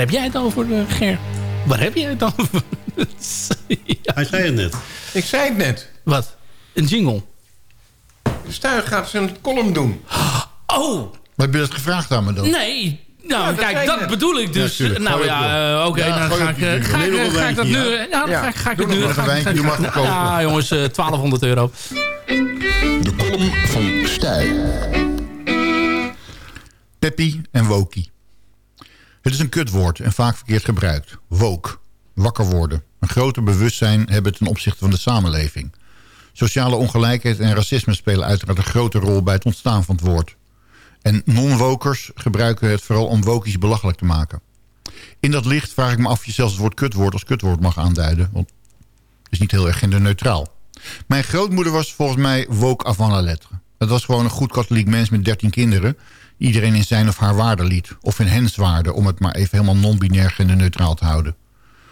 Speaker 9: Heb jij het over, eh, Ger? Waar heb jij het over?
Speaker 8: Hij zei het net.
Speaker 11: Ik zei het net.
Speaker 9: Wat? Een jingle?
Speaker 11: Stuy gaat zijn column doen.
Speaker 9: Oh!
Speaker 10: Maar heb je dat gevraagd aan me dan?
Speaker 9: Nee. Nou,
Speaker 11: Ja,
Speaker 9: kijk, dat bedoel ik dus.
Speaker 10: Ja,
Speaker 9: nou ja, eh, oké,
Speaker 10: Ja,
Speaker 9: dan ga ik, ga, ik, ga dat nu... Ja, dan
Speaker 11: Ja,
Speaker 9: ga, ga ik het nu...
Speaker 11: nog
Speaker 9: ga
Speaker 10: een
Speaker 9: ik-
Speaker 10: wijntje, je mag het kopen.
Speaker 9: Ja, jongens, eh, 1200 euro.
Speaker 10: De column van Stijl. Peppy en wokie. Het is een kutwoord en vaak verkeerd gebruikt. Woke. Wakker worden. Een groter bewustzijn hebben ten opzichte van de samenleving. Sociale ongelijkheid en racisme spelen uiteraard een grote rol bij het ontstaan van het woord. En non-wokers gebruiken het vooral om wokies belachelijk te maken. In dat licht vraag ik me af of je zelfs het woord kutwoord als kutwoord mag aanduiden. Want het is niet heel erg genderneutraal. Mijn grootmoeder was volgens mij woke avant la lettre. Het was gewoon een goed katholiek mens met 13 kinderen... iedereen in zijn of haar waarde liet. Of in hens waarde, om het maar even helemaal non-binair genderneutraal te houden.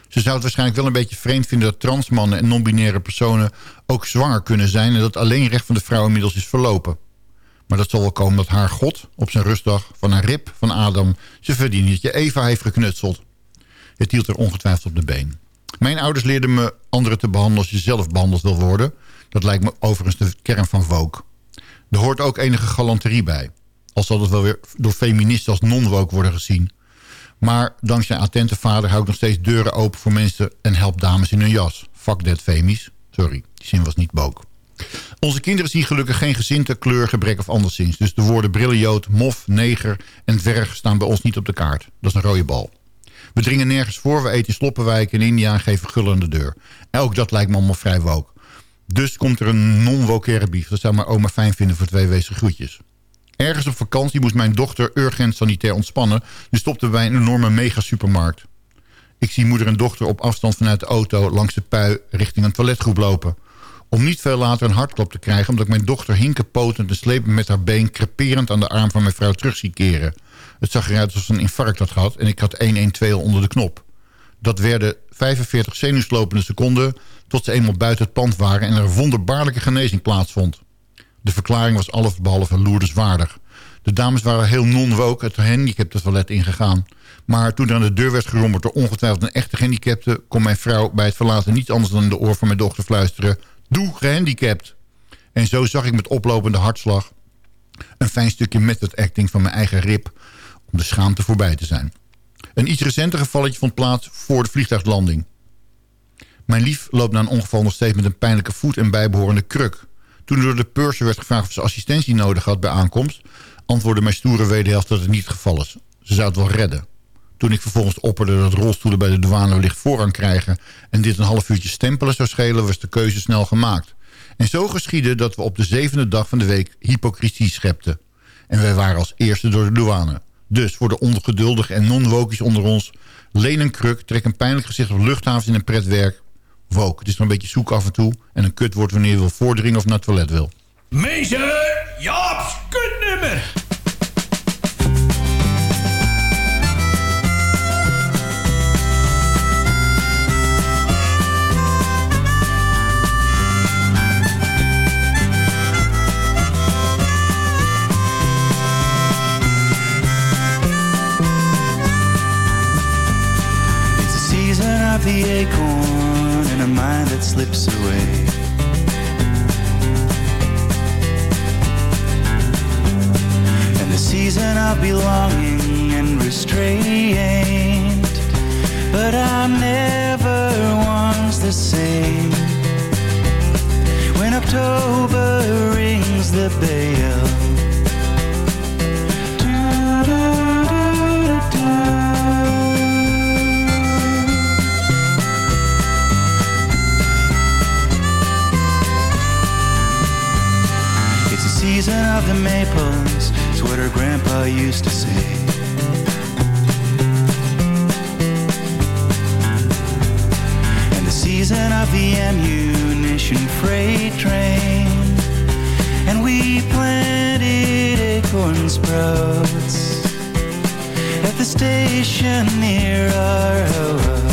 Speaker 10: Ze zou het waarschijnlijk wel een beetje vreemd vinden... dat transmannen en non-binaire personen ook zwanger kunnen zijn... en dat alleen recht van de vrouw inmiddels is verlopen. Maar dat zal wel komen dat haar God op zijn rustdag... van een rib van Adam zijn verdienetje Eva heeft geknutseld. Het hield er ongetwijfeld op de been. Mijn ouders leerden me anderen te behandelen als je zelf behandeld wil worden. Dat lijkt me overigens de kern van Vogue. Er hoort ook enige galanterie bij. Al zal het wel weer door feministen als non-woke worden gezien. Maar dankzij attente vader hou ik nog steeds deuren open voor mensen... en help dames in hun jas. Fuck that femies. Sorry, die zin was niet woke. Onze kinderen zien gelukkig geen gezinte, kleur, gebrek of anderszins. Dus de woorden brillenjood, mof, neger en dwerg staan bij ons niet op de kaart. Dat is een rode bal. We dringen nergens voor, we eten in Sloppenwijk in India en geven aan de deur. Elk dat lijkt me allemaal vrij woke. Dus komt er een non-wokaire bief. Dat zou mijn oma fijn vinden voor twee wezen groetjes. Ergens op vakantie moest mijn dochter urgent sanitair ontspannen... dus stopten we bij een enorme mega-supermarkt. Ik zie moeder en dochter op afstand vanuit de auto... langs de pui richting een toiletgroep lopen. Om niet veel later een hartklop te krijgen... omdat ik mijn dochter hinkenpotend en slepend met haar been... creperend aan de arm van mijn vrouw terug zie keren. Het zag eruit alsof ze een infarct had gehad... en ik had 112 onder de knop. Dat werden 45 zenuwslopende seconden... tot ze eenmaal buiten het pand waren... en er een wonderbaarlijke genezing plaatsvond. De verklaring was alles behalve loerdenswaardig. De dames waren heel non-woke het gehandicapte toilet ingegaan. Maar toen er aan de deur werd gerommeld door ongetwijfeld een echte gehandicapte... kon mijn vrouw bij het verlaten niet anders dan in de oor van mijn dochter fluisteren... Doe gehandicapt! En zo zag ik met oplopende hartslag... een fijn stukje method acting van mijn eigen rib... om de schaamte voorbij te zijn. Een iets recenter gevalletje vond plaats voor de vliegtuiglanding. Mijn lief loopt na een ongeval nog steeds met een pijnlijke voet en bijbehorende kruk. Toen door de purser werd gevraagd of ze assistentie nodig had bij aankomst... antwoordde mijn stoere wederhelft dat het niet het geval is. Ze zou het wel redden. Toen ik vervolgens opperde dat rolstoelen bij de douane wellicht voorrang krijgen... en dit een half uurtje stempelen zou schelen, was de keuze snel gemaakt. En zo geschiedde dat we op de zevende dag van de week hypocrisie schepten. En wij waren als eerste door de douane. Dus voor de ongeduldigen en non-wokies onder ons... leen een kruk, trek een pijnlijk gezicht op luchthavens in een pretwerk. Woke, het is nog een beetje zoek af en toe... en een kut wordt wanneer je wil voordringen of naar het toilet wil.
Speaker 7: Meester Jaap's kutnummer.
Speaker 15: The acorn and a mind that slips away. And the season of belonging and restraint. But I'm never once the same. When October rings the bell. Season of the maples, it's what her grandpa used to say. And the season of the ammunition freight train. And we planted acorn sprouts at the station near our house.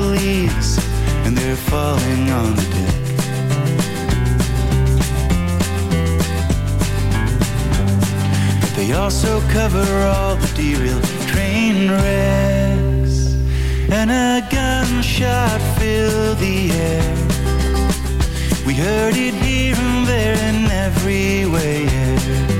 Speaker 15: The leaves, and they're falling on the deck. But they also cover all the derailed train wrecks, and a gunshot filled the air. We heard it here and there and everywhere.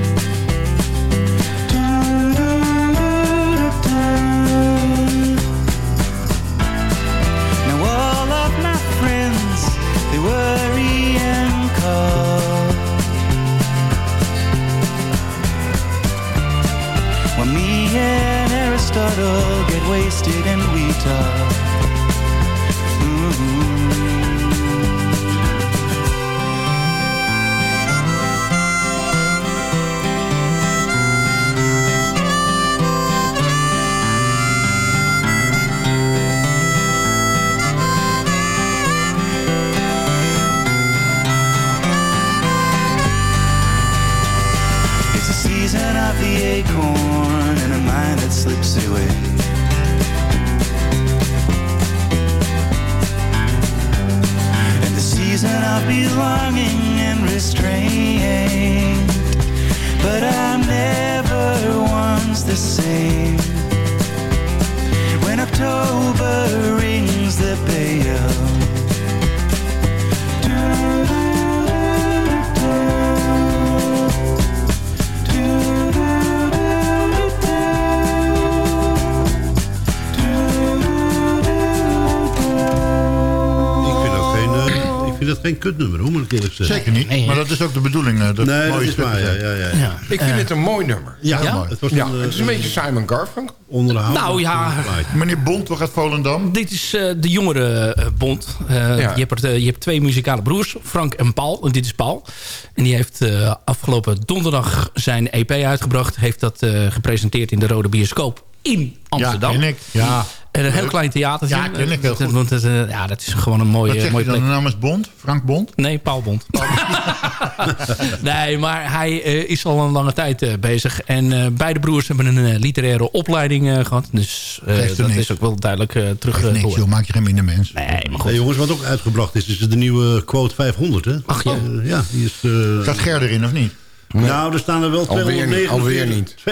Speaker 15: Wasted and we talk. Belonging and restraint. But I'm never once the same.
Speaker 8: Eh, dat geen kutnummer, hoe moet ik eerlijk zeggen.
Speaker 10: Zeker niet, maar dat is ook de bedoeling. eh, Dat
Speaker 8: nee, dat is waar, ja, ja, ja.
Speaker 11: Ik vind het een mooi nummer.
Speaker 8: Ja,
Speaker 10: Ja?
Speaker 8: het was
Speaker 11: Ja,
Speaker 8: een, eh,
Speaker 11: het is een beetje Simon Garfunkel.
Speaker 8: onderhoud.
Speaker 9: Nou ja,
Speaker 10: Meneer Bond, waar gaat Volendam?
Speaker 9: dit is eh, de jongere eh, bond. Eh,
Speaker 11: Ja.
Speaker 9: je, hebt er, eh, je hebt twee muzikale broers, Frank en Paul. En dit is Paul. En die heeft eh, afgelopen donderdag zijn EP uitgebracht. Heeft dat eh, gepresenteerd in de Rode Bioscoop in Amsterdam.
Speaker 10: Ja, ken ik. Ja.
Speaker 9: En een heel klein theatertje.
Speaker 10: Ja, ken ik heel goed.
Speaker 9: Want het, eh, ja, dat is gewoon een
Speaker 10: Wat
Speaker 9: mooie,
Speaker 10: zeg
Speaker 9: mooie
Speaker 10: je dan? De naam is Bond? Frank Bond?
Speaker 9: Nee, Paul Bond. nee, maar hij eh, is al een lange tijd eh, bezig. En eh, beide broers hebben een eh, literaire opleiding eh, gehad. Dus dat
Speaker 10: niks.
Speaker 9: is ook wel duidelijk eh terug
Speaker 10: Geeft niks, joh. Maak je geen minder mens.
Speaker 9: Nee, maar goed.
Speaker 8: Hey, jongens, wat ook uitgebracht is, is de nieuwe quote 500, hè?
Speaker 9: Ach, ja.
Speaker 8: Ja, die is... eh,
Speaker 10: Gaat Ger erin of niet?
Speaker 8: Nou, er staan er wel
Speaker 11: Alweer niet, alweer niet.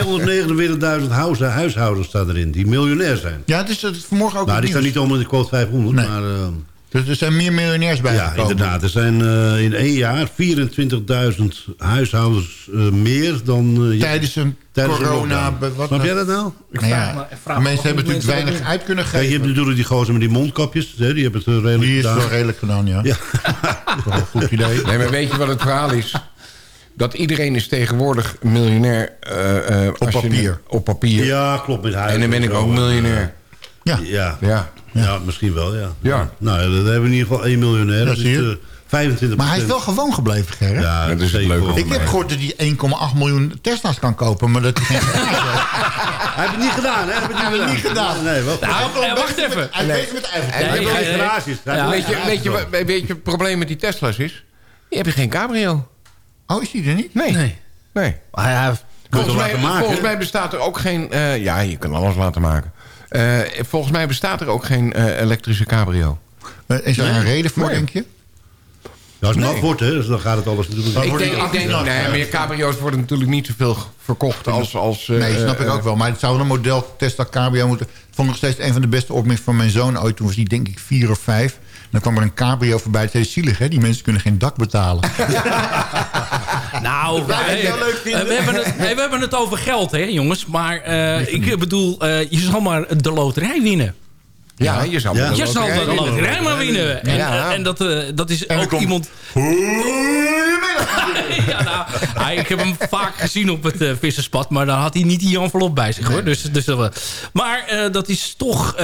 Speaker 8: 249.000 huis- huishoudens staan erin die miljonair zijn.
Speaker 10: Ja, het is het is vanmorgen ook
Speaker 8: Nou, die staan niet allemaal in de quote 500,
Speaker 10: Nee.
Speaker 8: maar... eh,
Speaker 10: Dus er zijn meer miljonairs bij
Speaker 8: ja, inderdaad. Er zijn eh, in één jaar 24.000 huishoudens eh, meer dan... eh, ja,
Speaker 10: Tijdens een
Speaker 8: tijdens
Speaker 10: corona... wat
Speaker 8: Snap jij dat nou?
Speaker 10: Nou
Speaker 9: vraag
Speaker 10: ja,
Speaker 9: me- ik vraag
Speaker 10: de
Speaker 9: me
Speaker 10: mensen hebben natuurlijk
Speaker 9: mensen
Speaker 10: weinig uit kunnen
Speaker 8: Kijk, je hebt
Speaker 10: geven.
Speaker 8: natuurlijk die gozer met die mondkapjes. Hè, die
Speaker 10: Dat
Speaker 11: iedereen is tegenwoordig miljonair. eh, eh, je-
Speaker 10: papier.
Speaker 11: op papier.
Speaker 8: Ja, klopt. Met huis
Speaker 11: En dan ben ik ook miljonair.
Speaker 10: Ja.
Speaker 8: Ja.
Speaker 11: Ja.
Speaker 8: Ja. misschien wel, ja.
Speaker 11: Ja.
Speaker 8: Nou, dan hebben we in ieder geval één miljonair.
Speaker 10: Dat
Speaker 8: Dat
Speaker 10: zie
Speaker 8: is
Speaker 10: je.
Speaker 8: eh, 25
Speaker 10: Maar hij is wel gewoon gebleven, Ger. hè?
Speaker 8: Ja,
Speaker 11: Dat is leuk
Speaker 10: Ik heb gehoord dat hij 1,8 miljoen Tesla's kan kopen, maar dat hij geen
Speaker 8: Hij heeft het niet gedaan, hè? Hij heeft het
Speaker 10: niet gedaan.
Speaker 8: Nee, wel.
Speaker 9: Nou, wacht even.
Speaker 10: Hij bezig met eigen
Speaker 8: heeft-
Speaker 11: weet je wat het probleem met die Tesla's is? Die heb je geen cabrio.
Speaker 10: Oh, is hij er niet?
Speaker 11: Nee.
Speaker 9: Nee.
Speaker 11: nee.
Speaker 9: Maar ja,
Speaker 11: Volgens, mij,
Speaker 8: laten maken,
Speaker 11: volgens
Speaker 8: hè?
Speaker 11: mij bestaat er ook geen... eh, ja, je kan alles laten maken. Eh, volgens mij bestaat er ook geen eh, elektrische cabrio.
Speaker 10: Maar Is er een reden voor,
Speaker 11: Nee.
Speaker 10: denk je?
Speaker 8: Ja, als het
Speaker 11: Nee.
Speaker 8: nat wordt, hè, dus dan gaat het alles natuurlijk...
Speaker 11: Ik denk, ik nee, cabrio's worden natuurlijk niet zoveel verkocht als... als eh,
Speaker 10: Nee, snap ik
Speaker 11: eh,
Speaker 10: ook wel. Maar het zou een model Tesla Cabrio moeten... Ik vond nog steeds een van de beste opmerkingen van mijn zoon ooit. Toen was hij denk ik vier of vijf. Dan kwam er een cabrio voorbij. Het is zielig, hè? Die mensen kunnen geen dak betalen.
Speaker 9: Nou,
Speaker 10: Ja, wel leuk
Speaker 9: eh, we, hebben het, hey, we hebben het over geld, hè, jongens. Maar eh, ik bedoel, eh, je zal maar de loterij winnen.
Speaker 11: Ja, je zou
Speaker 8: Ja.
Speaker 11: met
Speaker 9: Je zal de
Speaker 11: loterij winnen.
Speaker 9: loterij maar winnen. En,
Speaker 11: Ja.
Speaker 9: en dat, eh, dat is
Speaker 10: En
Speaker 9: ook
Speaker 10: komt-
Speaker 9: iemand ja, nou, ik heb hem vaak gezien op het uh, visserspad. Maar dan had hij niet die envelop bij zich, hoor. Dus, dus, uh, maar eh, dat is toch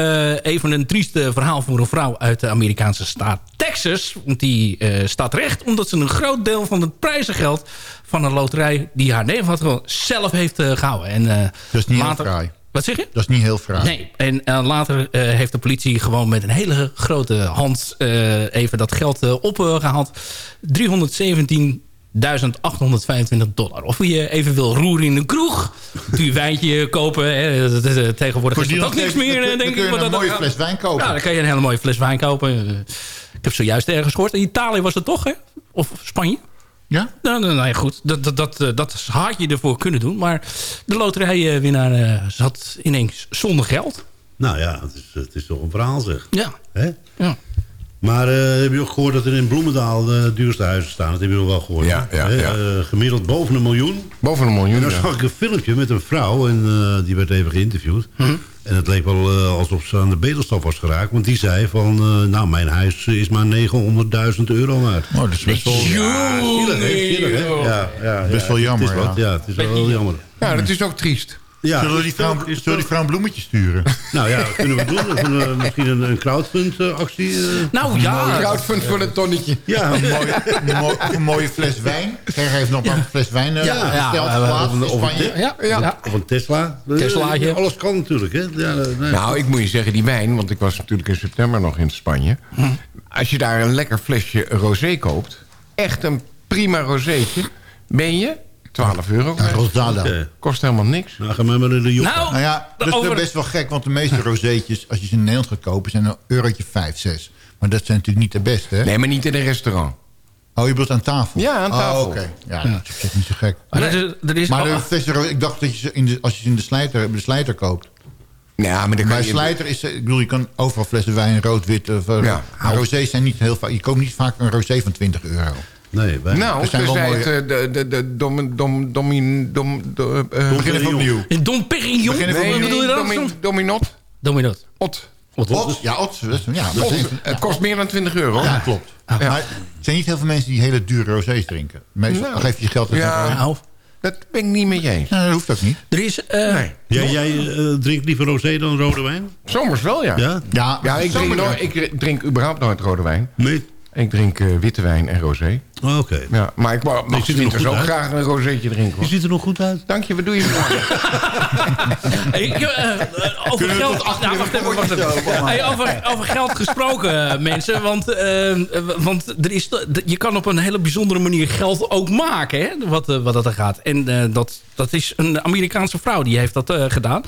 Speaker 9: even een trieste verhaal voor een vrouw uit de Amerikaanse staat Texas. Want die staat recht omdat ze een groot deel van het prijzengeld van een loterij... die haar neef had gewoon zelf heeft gehouden. En,
Speaker 10: niet
Speaker 9: later,
Speaker 10: heel fraai.
Speaker 9: Wat zeg je?
Speaker 10: Dat is niet heel fraai.
Speaker 9: Nee, en later heeft de politie gewoon met een hele grote hand even dat geld opgehaald. 317 1825 dollar. Of je even wil roeren in een kroeg. Een wijntje kopen. Hè. Eh, tegenwoordig is dat ook niks meer, eh, denk ik.
Speaker 10: Kun
Speaker 9: je
Speaker 10: een, mooie fles wijn kopen.
Speaker 9: Ja, dan kan je een hele mooie fles wijn kopen. Eh, ik heb zojuist ergens gehoord. In Italië was het toch, hè? Of Spanje?
Speaker 10: Ja?
Speaker 9: Nou, nou, nou goed. Dat, dat, dat, had je ervoor kunnen doen. Maar de loterijwinnaar zat ineens zonder geld.
Speaker 8: Nou ja, het is, het is toch een verhaal, zeg.
Speaker 9: Ja. Ja.
Speaker 8: Maar eh, heb je ook gehoord dat er in Bloemendaal de duurste huizen staan? Dat heb je nog wel gehoord.
Speaker 11: Ja,
Speaker 8: hè?
Speaker 11: ja,
Speaker 8: Hè?
Speaker 11: ja.
Speaker 8: Eh, gemiddeld boven een miljoen.
Speaker 11: Boven een miljoen,
Speaker 8: En dan
Speaker 11: ja.
Speaker 8: zag ik een filmpje met een vrouw en eh, die werd even geïnterviewd.
Speaker 11: Mhm.
Speaker 8: En het leek wel eh, alsof ze aan de bedelstaf was geraakt. Want die zei van, eh, nou mijn huis is maar 900.000 euro waard.
Speaker 10: Oh, dat is best wel...
Speaker 8: Ja, zielig hè? Zielig, hè? Ja, ja,
Speaker 10: Best wel jammer,
Speaker 8: Het is wat,
Speaker 10: ja.
Speaker 8: ja. het is wel heel jammer.
Speaker 11: Ja, dat is ook triest.
Speaker 8: Ja,
Speaker 10: zullen, we die vrouw, zullen we die vrouw een bloemetje sturen?
Speaker 8: Nou ja, dat kunnen we doen. Of een, eh, misschien een, een crowdfund-actie.
Speaker 9: Nou ja.
Speaker 11: Crowdfund voor een tonnetje.
Speaker 8: Ja,
Speaker 10: Een mooie, een, een mooie fles wijn. Gerg heeft nog een fles wijn eh,
Speaker 8: Ja,
Speaker 10: besteld.
Speaker 8: ja, of een- of een.
Speaker 9: Ja, ja.
Speaker 8: Of een Tesla.
Speaker 9: Teslaatje.
Speaker 8: Eh, Alles kan natuurlijk, hè? Ja, nee.
Speaker 11: Nou, ik moet je zeggen, die wijn... want ik was natuurlijk in september nog in Spanje... als je daar een lekker flesje rosé koopt... echt een prima roséetje... ben je 12 euro kwijt.
Speaker 10: Rosada.
Speaker 11: Kost helemaal niks.
Speaker 8: Nou, ga maar maar naar de.
Speaker 9: Nou,
Speaker 10: Nou ja, dat is
Speaker 9: over-
Speaker 10: best wel gek, want de meeste rozeetjes, als je ze in Nederland gaat kopen, zijn een eurotje 5, 6. Maar dat zijn natuurlijk niet de beste, hè?
Speaker 11: Nee, maar niet in een restaurant.
Speaker 10: Oh, je bedoelt aan tafel?
Speaker 11: Ja, aan tafel.
Speaker 10: Oh, oké. Ja, dat is niet zo gek.
Speaker 9: Maar er is, er is
Speaker 10: Maar
Speaker 9: al-
Speaker 10: de flessen ro- ik dacht dat je ze in de, als je ze in de slijter, de slijter koopt.
Speaker 11: Ja, maar
Speaker 10: Bij
Speaker 11: je...
Speaker 10: slijter is, eh, ik bedoel, je kan overal flessen wijn, rood, wit. Of, eh,
Speaker 11: Ja.
Speaker 10: maar rosés zijn niet heel vaak. Je koopt niet vaak een rosé van 20 euro.
Speaker 8: Nee, wij...
Speaker 11: Nou,
Speaker 10: zijn
Speaker 11: dus
Speaker 10: wel
Speaker 11: zei
Speaker 10: mooie-
Speaker 11: het, eh, de, de, de dom, dom, domin, dom, do, eh,
Speaker 10: We beginnen van opnieuw.
Speaker 9: In Dom Perignon?
Speaker 10: Beginnen van
Speaker 9: Wat
Speaker 10: opnieuw.
Speaker 9: bedoel je dat?
Speaker 11: domin, dominot.
Speaker 9: Dominot.
Speaker 11: Ot.
Speaker 10: Ot, ja, Ot. Ja, dat
Speaker 11: Ot.
Speaker 10: is-
Speaker 11: Het kost meer dan 20 euro.
Speaker 10: Ja, klopt. Maar er zijn niet heel veel mensen die hele dure rosés drinken. Meestal
Speaker 11: Nou.
Speaker 10: geef je je geld uit.
Speaker 11: Ja.
Speaker 9: Nou,
Speaker 11: Dat ben ik niet met je eens.
Speaker 10: Nee, dat hoeft ook niet.
Speaker 9: er is... eh,
Speaker 11: Nee.
Speaker 8: Jij, jij eh, drinkt liever rosé dan rode wijn?
Speaker 11: Zomers wel, ja.
Speaker 8: Ja?
Speaker 10: Ja,
Speaker 11: Ja, ik drink, nooit, ik drink überhaupt nooit rode wijn.
Speaker 8: Nee?
Speaker 11: Ik drink eh, witte wijn en rosé.
Speaker 8: Oh, Oké.
Speaker 11: Ja, maar ik mag, mag
Speaker 8: er
Speaker 11: winters
Speaker 8: goed
Speaker 11: ook
Speaker 8: uit.
Speaker 11: graag een rozeetje drinken.
Speaker 8: Je
Speaker 11: Hoor.
Speaker 8: ziet er nog goed uit.
Speaker 11: Dank je, wat doe je?
Speaker 9: Ik, eh, eh, over geld, nou, wacht even, wacht even. Hey, over, over geld gesproken, eh, mensen. Want, eh, want er is, je kan op een hele bijzondere manier geld ook maken. Hè, wat, eh, wat dat er gaat. En eh, dat, dat is een Amerikaanse vrouw die heeft dat eh, gedaan.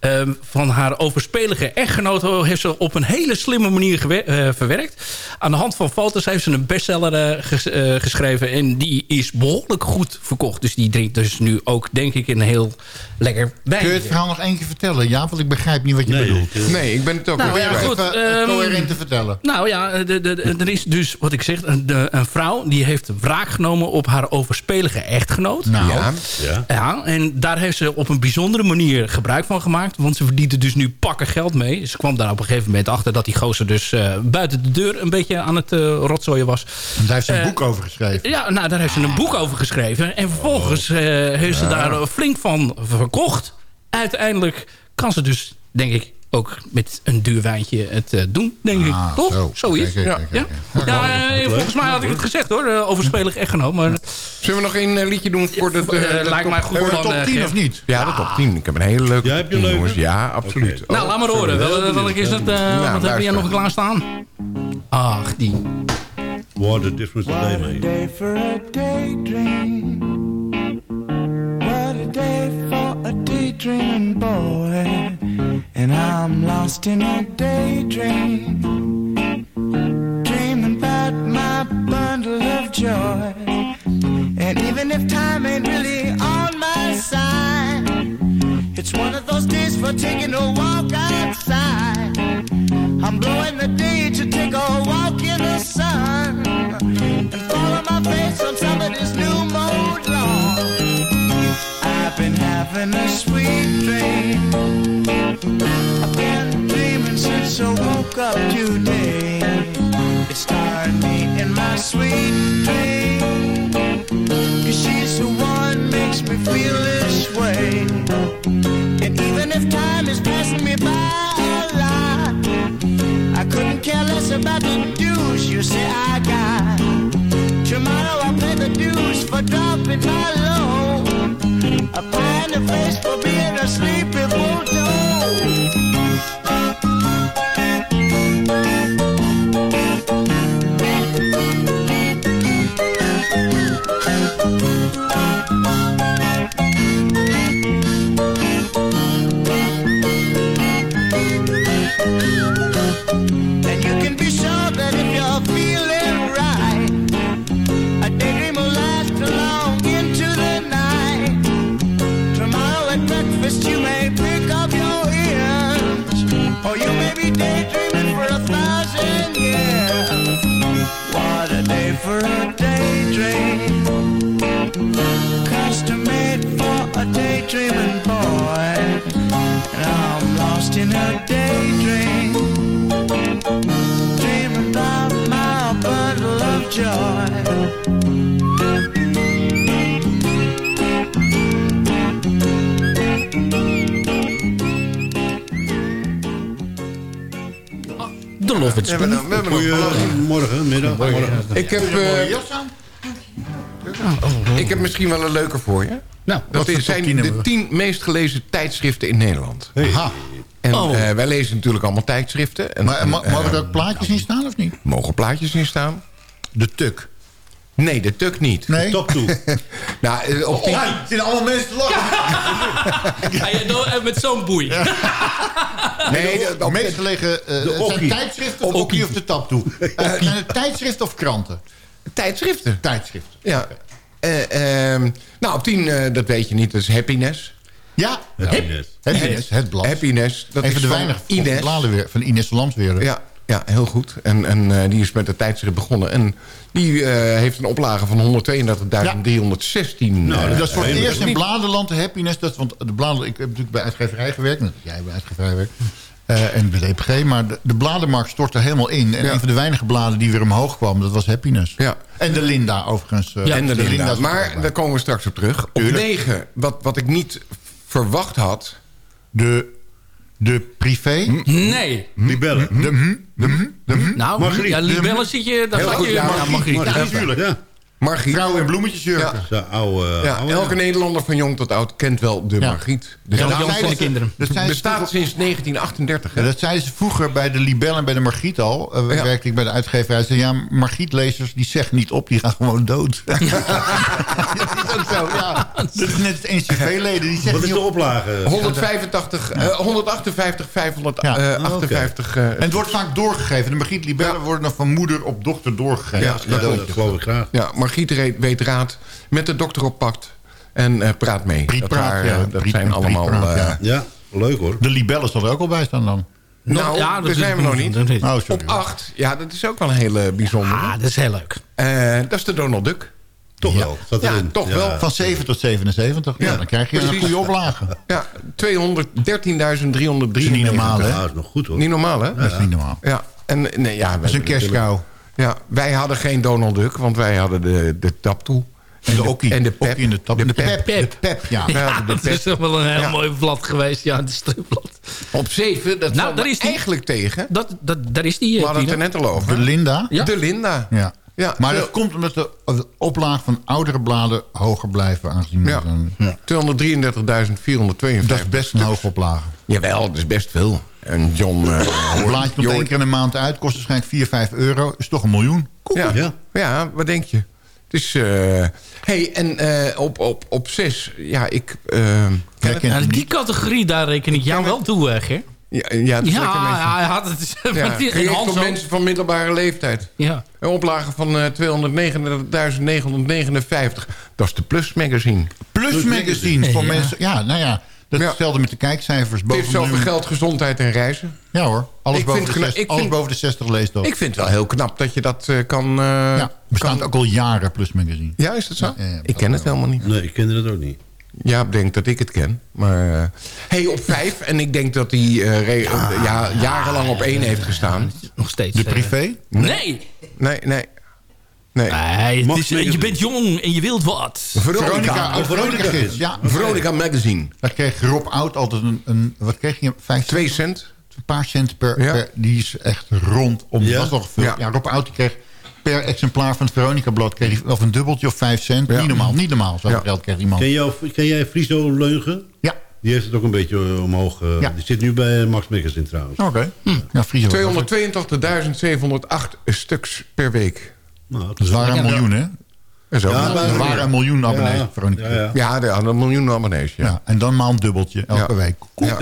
Speaker 9: Eh, van haar overspelige echtgenoot heeft ze op een hele slimme manier eh, verwerkt. Aan de hand van foto's heeft ze een bestseller eh, eh, geschreven. En die is behoorlijk goed verkocht. Dus die drinkt dus nu ook, denk ik, een heel lekker
Speaker 10: Kun je het verhaal nog één keer vertellen? Ja, want ik begrijp niet wat je
Speaker 8: Nee,
Speaker 10: bedoelt.
Speaker 8: ik, eh,
Speaker 11: Nee, ik ben het ook
Speaker 9: Nou,
Speaker 11: weer
Speaker 9: ja, goed.
Speaker 10: Even het
Speaker 9: ehm,
Speaker 10: coherent te vertellen.
Speaker 9: Nou ja, de, de, de- er is dus, wat ik zeg, een, de- een vrouw... die heeft wraak genomen op haar overspelige echtgenoot.
Speaker 10: Nou,
Speaker 11: Ja,
Speaker 8: ja.
Speaker 9: Ja, en daar heeft ze op een bijzondere manier gebruik van gemaakt. Want ze verdiende dus nu pakken geld mee. Ze kwam daar op een gegeven moment achter dat die gozer dus eh, buiten de deur een beetje aan het eh rotzooien was.
Speaker 10: en daar heeft ze een
Speaker 9: Eh,
Speaker 10: boek over geschreven.
Speaker 9: Ja, nou, daar heeft ze een boek over geschreven. En vervolgens eh, heeft ze daar flink van verkocht. Uiteindelijk kan ze dus, denk ik, ook met een duur wijntje het eh, doen, denk ik.
Speaker 10: Ah,
Speaker 9: Toch?
Speaker 10: zo.
Speaker 9: Zoiets.
Speaker 10: Kijk,
Speaker 9: ja,
Speaker 10: kijk,
Speaker 9: ja.
Speaker 10: kijk,
Speaker 9: Ja, eh, volgens mij had ik het gezegd hoor, eh, overspelig echtgenoot. Maar
Speaker 11: Zullen we nog een liedje doen voor de...
Speaker 9: Eh, lijkt mij
Speaker 11: top-
Speaker 9: goed.
Speaker 10: De top
Speaker 9: eh,
Speaker 10: 10
Speaker 9: Ger.
Speaker 10: of niet?
Speaker 11: Ja, de top 10. Ik heb een hele leuke
Speaker 8: Ja, heb je
Speaker 11: top 10,
Speaker 8: leuke?
Speaker 11: jongens. Ja, absoluut.
Speaker 9: Nou, laat maar horen. Wel, welke is het? wat heb je
Speaker 11: luister.
Speaker 9: nog klaar staan? Ach, die.
Speaker 8: What a difference a day
Speaker 14: What a
Speaker 8: made.
Speaker 14: day for a daydream. What a day for a daydreaming boy. And I'm lost in a daydream. Dreaming about my bundle of joy. And even if time ain't really on my side, it's one of those days for taking a walk outside. I'm blowing the day to take a walk in the sun having a sweet dream. I've been dreaming since I woke up today. It's started me in my sweet dream. Cause she's the one makes me feel this way.
Speaker 15: And even if time is passing me by a lot, I couldn't care less about the dues you say I got. Tomorrow I'll pay the dues for dropping my load. A pie in the face for being a daydreaming boy. And I'm lost in a daydream. Dreaming about my bundle of joy.
Speaker 9: De Love It Spoon.
Speaker 8: Goedemorgen, middag. morgen.
Speaker 11: Ik heb, eh, ik heb misschien wel een leuke voor je.
Speaker 9: Nou,
Speaker 11: dat is- zijn
Speaker 10: top 10
Speaker 11: de tien meest gelezen tijdschriften in Nederland.
Speaker 10: Aha.
Speaker 11: En
Speaker 9: Oh.
Speaker 11: eh, wij lezen natuurlijk allemaal tijdschriften. En,
Speaker 10: Maar
Speaker 11: en,
Speaker 10: ma- mogen
Speaker 11: eh,
Speaker 10: er ook plaatjes in staan of niet?
Speaker 11: mogen plaatjes in staan?
Speaker 10: De tuk.
Speaker 11: Nee, de tuk niet.
Speaker 10: Nee?
Speaker 8: Top toe.
Speaker 11: Nou, eh, op.
Speaker 10: Oh, het zijn allemaal mensen te lachen.
Speaker 9: Ja, eh, met zo'n boei.
Speaker 11: Nee, de-
Speaker 10: De meest gelegen eh, zijn tijdschriften of of de tap toe. zijn het tijdschriften of kranten?
Speaker 11: tijdschriften.
Speaker 10: Tijdschriften.
Speaker 11: Ja. Eh, ehm, nou, op tien, eh, dat weet je niet, dat is Happiness.
Speaker 10: Ja,
Speaker 8: Happiness.
Speaker 10: Happiness, het blad.
Speaker 11: Happiness, dat
Speaker 10: Een
Speaker 11: is
Speaker 10: van de
Speaker 11: van
Speaker 10: weinige
Speaker 11: Ines.
Speaker 10: bladen weer, van Ines Landsweer.
Speaker 11: Ja, ja, heel goed. En, en eh, die is met de tijdschrift begonnen. En die eh, heeft een oplage van 132.316.
Speaker 10: Nou,
Speaker 11: eh,
Speaker 10: dat is voor het eerst in Bladerland de happiness. Dat, want de bladen, ik heb natuurlijk bij uitgeverij gewerkt. Jij bij uitgeverij werkt. Eh, en de EPG. Maar de, de bladenmarkt stortte helemaal in. En
Speaker 11: Ja.
Speaker 10: een van de weinige bladen die weer omhoog kwam, dat was happiness.
Speaker 11: Ja.
Speaker 10: En de Linda overigens. eh,
Speaker 11: en de Linda.
Speaker 10: Linda's
Speaker 11: Maar daar komen we straks op terug. Op
Speaker 10: Tuurlijk.
Speaker 11: 9, wat, wat ik niet verwacht had...
Speaker 10: de, de privé.
Speaker 9: Nee.
Speaker 8: Libellen.
Speaker 10: De, hm, de, hm, de, hm.
Speaker 9: Nou,
Speaker 8: Margriet.
Speaker 9: ja, Libellen zit je... Dat
Speaker 11: Heel
Speaker 9: je
Speaker 11: ja,
Speaker 9: ja,
Speaker 11: Margriet.
Speaker 9: Margriet.
Speaker 8: Ja,
Speaker 9: Ja,
Speaker 8: tuurlijk. Ja.
Speaker 11: Margriet.
Speaker 10: Vrouwen in bloemetjesjurken.
Speaker 11: Ja.
Speaker 8: Zo, oude,
Speaker 11: Ja,
Speaker 8: oude-
Speaker 11: elke Nederlander van jong tot oud kent wel de
Speaker 10: Ja.
Speaker 11: Margriet. Dus
Speaker 9: Ja,
Speaker 11: dat,
Speaker 9: van de kinderen.
Speaker 10: Dat zijn
Speaker 11: bestaat
Speaker 10: vroeger-
Speaker 11: sinds 1938. hè?
Speaker 10: Ja, dat zeiden ze vroeger bij de Libelle en bij de Margriet al. Uh,
Speaker 11: Ja.
Speaker 10: Werkte ik bij de uitgeverij. Ze zeiden, ja, Margrietlezers die zeggen niet op, die gaan gewoon dood. dat is ook zo, ja. Dat is net het NCV-leden. Die zeggen
Speaker 8: Wat is de
Speaker 10: op.
Speaker 8: oplage?
Speaker 11: 185, eh, 158, 558. eh,
Speaker 10: En het wordt vaak doorgegeven. De Margriet Libelle worden dan van moeder op dochter doorgegeven.
Speaker 11: Ja. Dat
Speaker 8: geloof ik graag.
Speaker 11: Ja, Re- weet raad met de dokter op pakt en eh, praat mee.
Speaker 10: Priet
Speaker 11: dat
Speaker 10: praat,
Speaker 11: waren,
Speaker 10: ja.
Speaker 11: eh, dat zijn allemaal... eh,
Speaker 10: ja.
Speaker 8: Ja, leuk hoor.
Speaker 10: De Libelle zal er ook al bij staan dan.
Speaker 11: Nou,
Speaker 9: ja, dat
Speaker 11: daar
Speaker 9: is-
Speaker 11: zijn we nog niet.
Speaker 9: dat
Speaker 10: Oh, sorry.
Speaker 11: Op 8, ja, dat is ook wel een hele bijzondere.
Speaker 9: Ah, dat is heel leuk.
Speaker 11: Eh, dat is de Donald Duck.
Speaker 8: Toch wel. Staat
Speaker 11: Ja,
Speaker 8: erin.
Speaker 11: toch wel.
Speaker 10: Van 7 tot 77. Ja,
Speaker 11: Ja,
Speaker 10: dan krijg je een goede oplage.
Speaker 11: Ja, 213.393.
Speaker 10: Dat is niet normaal, hè?
Speaker 8: Ja, dat is nog goed hoor.
Speaker 11: Niet normaal, hè?
Speaker 10: Dat is niet normaal.
Speaker 11: Ja, en nee, ja,
Speaker 10: Dat is een kerstkou.
Speaker 11: Ja, wij hadden geen Donald Duck, want wij hadden de, de taptoe.
Speaker 10: En de okkie.
Speaker 11: En de pep.
Speaker 10: En de tap.
Speaker 11: De
Speaker 10: De
Speaker 11: pep.
Speaker 10: pep. De pep, ja.
Speaker 9: Ja,
Speaker 11: Ja, de
Speaker 9: dat is toch wel een heel
Speaker 11: Ja.
Speaker 9: mooi blad geweest. Ja, het stripblad.
Speaker 11: Op 7, dat
Speaker 9: Nou,
Speaker 11: nou,
Speaker 9: daar is die.
Speaker 11: eigenlijk tegen.
Speaker 9: Dat, dat, daar is die,
Speaker 11: We
Speaker 9: eh,
Speaker 11: hadden het er net al over.
Speaker 10: De Linda.
Speaker 9: Ja.
Speaker 11: De Linda.
Speaker 10: Ja.
Speaker 11: Ja,
Speaker 10: Maar dat komt omdat de de oplage van oudere bladen hoger blijven. Aangezien
Speaker 11: ja. 233.452.
Speaker 10: Dat is best een hoge oplage.
Speaker 11: Jawel, dat is best veel. En John... eh,
Speaker 10: Een blaadje komt
Speaker 11: Jorn-
Speaker 10: één keer in de maand uit. Kost waarschijnlijk 4, 5 euro. Is toch een miljoen.
Speaker 11: Ja.
Speaker 8: Ja.
Speaker 11: Ja. wat denk je? Het is... eh hey, en eh, op, op, op 6... Ja, ik... eh,
Speaker 9: die categorie, daar reken ik jou wel toe, hè, Ger?
Speaker 11: ja, ja,
Speaker 9: Ja, hij had het.
Speaker 11: Ja,
Speaker 9: Ja, een
Speaker 11: op
Speaker 9: zo.
Speaker 11: mensen van middelbare leeftijd.
Speaker 9: Ja.
Speaker 11: Een oplage van eh 239.959. Dat is de Plus Magazine.
Speaker 10: Plus magazine voor
Speaker 9: Ja.
Speaker 10: mensen. Ja, nou ja. Dat is
Speaker 11: Ja.
Speaker 10: hetzelfde met de kijkcijfers.
Speaker 11: Het
Speaker 10: Boven
Speaker 11: heeft zoveel
Speaker 10: miljoen.
Speaker 11: geld, gezondheid en reizen.
Speaker 10: Ja hoor. Alles,
Speaker 11: Ik
Speaker 10: boven
Speaker 11: vind
Speaker 10: de,
Speaker 11: kna-
Speaker 10: 60,
Speaker 11: ik
Speaker 10: alles
Speaker 11: vind-
Speaker 10: boven de 60 leest dat.
Speaker 11: Ik vind het wel heel knap dat je dat eh, kan... eh,
Speaker 10: ja, bestaat
Speaker 11: kan-
Speaker 10: ook al jaren Plus magazine.
Speaker 11: Ja, is dat zo?
Speaker 10: Ja, ja, ja,
Speaker 11: ik ken het helemaal niet.
Speaker 8: Nee, ik kende het ook niet.
Speaker 11: Jaap denkt dat ik het ken. Maar eh, hey, op vijf. En ik denk dat hij ja, jarenlang op één heeft gestaan.
Speaker 9: Nog steeds.
Speaker 10: De privé?
Speaker 9: Nee!
Speaker 11: Nee, nee. Nee.
Speaker 9: Het is, je bent jong en je wilt wat.
Speaker 10: Veronica, oh, Veronica Gids. Ja,
Speaker 11: Veronica Magazine.
Speaker 10: Daar kreeg Rob Oud altijd een, een wat kreeg je? Vijf
Speaker 11: Twee cent.
Speaker 10: Een paar cent per,
Speaker 11: Ja.
Speaker 10: per- die is echt rondom.
Speaker 11: Ja.
Speaker 10: Dat was nog veel.
Speaker 11: Ja.
Speaker 10: Ja. Rob Oud die kreeg per exemplaar van het Veronica-blad... kreeg hij of een dubbeltje of vijf cent.
Speaker 8: Ja.
Speaker 10: Niet normaal, niet normaal. Zoveel geld kreeg iemand.
Speaker 8: Ken, jou, ken jij Friso Leugen?
Speaker 10: Ja.
Speaker 8: Die heeft het ook een beetje eh, omhoog. eh,
Speaker 10: Ja.
Speaker 8: Die zit nu bij Max Magazine trouwens.
Speaker 10: Oké. Ja, Friso.
Speaker 11: 282.708 stuks per week.
Speaker 8: Nou,
Speaker 10: Dat waren een miljoen, hè?
Speaker 11: Zo.
Speaker 10: Ja, er waren een miljoen abonnees.
Speaker 11: Ja,
Speaker 10: Veronica.
Speaker 11: ja, ja. er hadden een miljoen abonnees. Ja.
Speaker 10: Ja, en dan maar een dubbeltje elke
Speaker 11: Ja.
Speaker 10: week.
Speaker 11: Ja.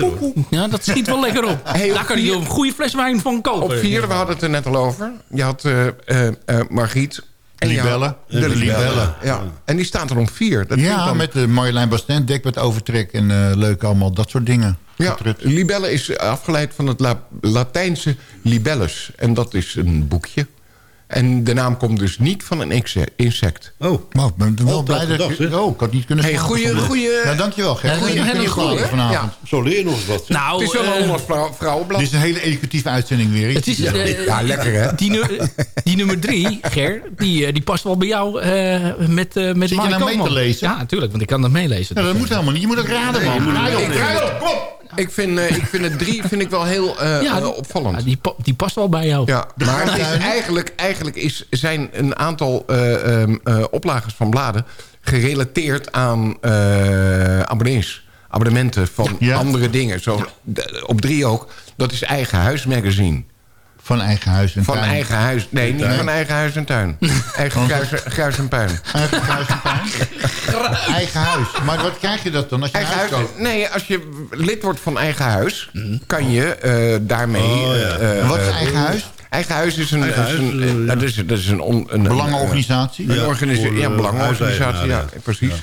Speaker 9: Ja, dat schiet wel lekker op.
Speaker 11: Hey,
Speaker 9: Daar kan je een goede fles wijn van kopen.
Speaker 11: Op vier, we hadden het er net al over. Je had eh eh eh, Margriet. En. De
Speaker 10: De
Speaker 11: libellen.
Speaker 10: libellen.
Speaker 11: Ja. En die staat er om vier. Dat
Speaker 10: Ja,
Speaker 11: dan-
Speaker 10: met de Marjolein Bastent, dekbed overtrek en eh, leuk allemaal, dat soort dingen.
Speaker 11: Ja, libelle is afgeleid van het La- Latijnse libellus. En dat is een boekje. En de naam komt dus niet van een insect.
Speaker 8: Oh,
Speaker 10: Maar ik ben wel
Speaker 8: Oh,
Speaker 10: blij
Speaker 8: dat
Speaker 10: ik... Oh, ik had niet kunnen
Speaker 11: Hey, goeie- goeie-
Speaker 10: Ja, dankjewel, Gert.
Speaker 11: Ja,
Speaker 10: Goeie
Speaker 11: goeie-
Speaker 10: goeie
Speaker 11: goeie-
Speaker 10: goeie vanavond.
Speaker 8: Zo leer je nog eens wat.
Speaker 9: Nou,
Speaker 11: het is wel
Speaker 9: eh,
Speaker 11: een vrouwenblad.
Speaker 10: Dit is een hele educatieve uitzending weer.
Speaker 9: Het is,
Speaker 10: ja.
Speaker 9: eh,
Speaker 11: Ja, lekker hè?
Speaker 9: Die, nu- die nummer drie, Ger, die, eh, die past wel bij jou eh, met, eh met
Speaker 10: je
Speaker 9: Mike
Speaker 10: nou mee te lezen?
Speaker 9: Ja, natuurlijk, want ik kan dat meelezen.
Speaker 10: Ja, dat moet helemaal niet. Je moet ook raden, man.
Speaker 11: Ik-
Speaker 10: raad op, kom op.
Speaker 11: Ik vind, eh, ik vind het drie vind ik wel heel eh,
Speaker 9: Ja,
Speaker 11: eh, opvallend.
Speaker 9: Ja, die, die past wel bij jou.
Speaker 11: Ja, maar het is eigenlijk, eigenlijk is, zijn een aantal eh, oplagers van bladen... gerelateerd aan abonnees. Abonnementen van
Speaker 10: Ja.
Speaker 11: andere dingen. Zo, op drie ook. Dat is Eigen Huis Magazine.
Speaker 10: Van eigen huis en
Speaker 11: Van
Speaker 10: tuin.
Speaker 11: eigen huis. Nee, niet van eigen huis en tuin. Eigen gruis, gruis en puin.
Speaker 10: Eigen huis en tuin. eigen huis. Maar wat krijg je dat dan als je
Speaker 11: Eigen
Speaker 10: huis
Speaker 11: huis.
Speaker 10: koopt?
Speaker 11: Nee, als je lid wordt van eigen huis, kan je eh, daarmee.
Speaker 8: Oh, ja.
Speaker 11: eh,
Speaker 10: Wat is
Speaker 11: eh,
Speaker 10: eigen huis?
Speaker 11: Eigen huis is een. Is een- dat is, dat is een, on- een
Speaker 10: Belangenorganisatie?
Speaker 11: Een
Speaker 8: Ja,
Speaker 11: organisa-
Speaker 8: voor,
Speaker 11: ja, belangenorganisatie, ja, precies.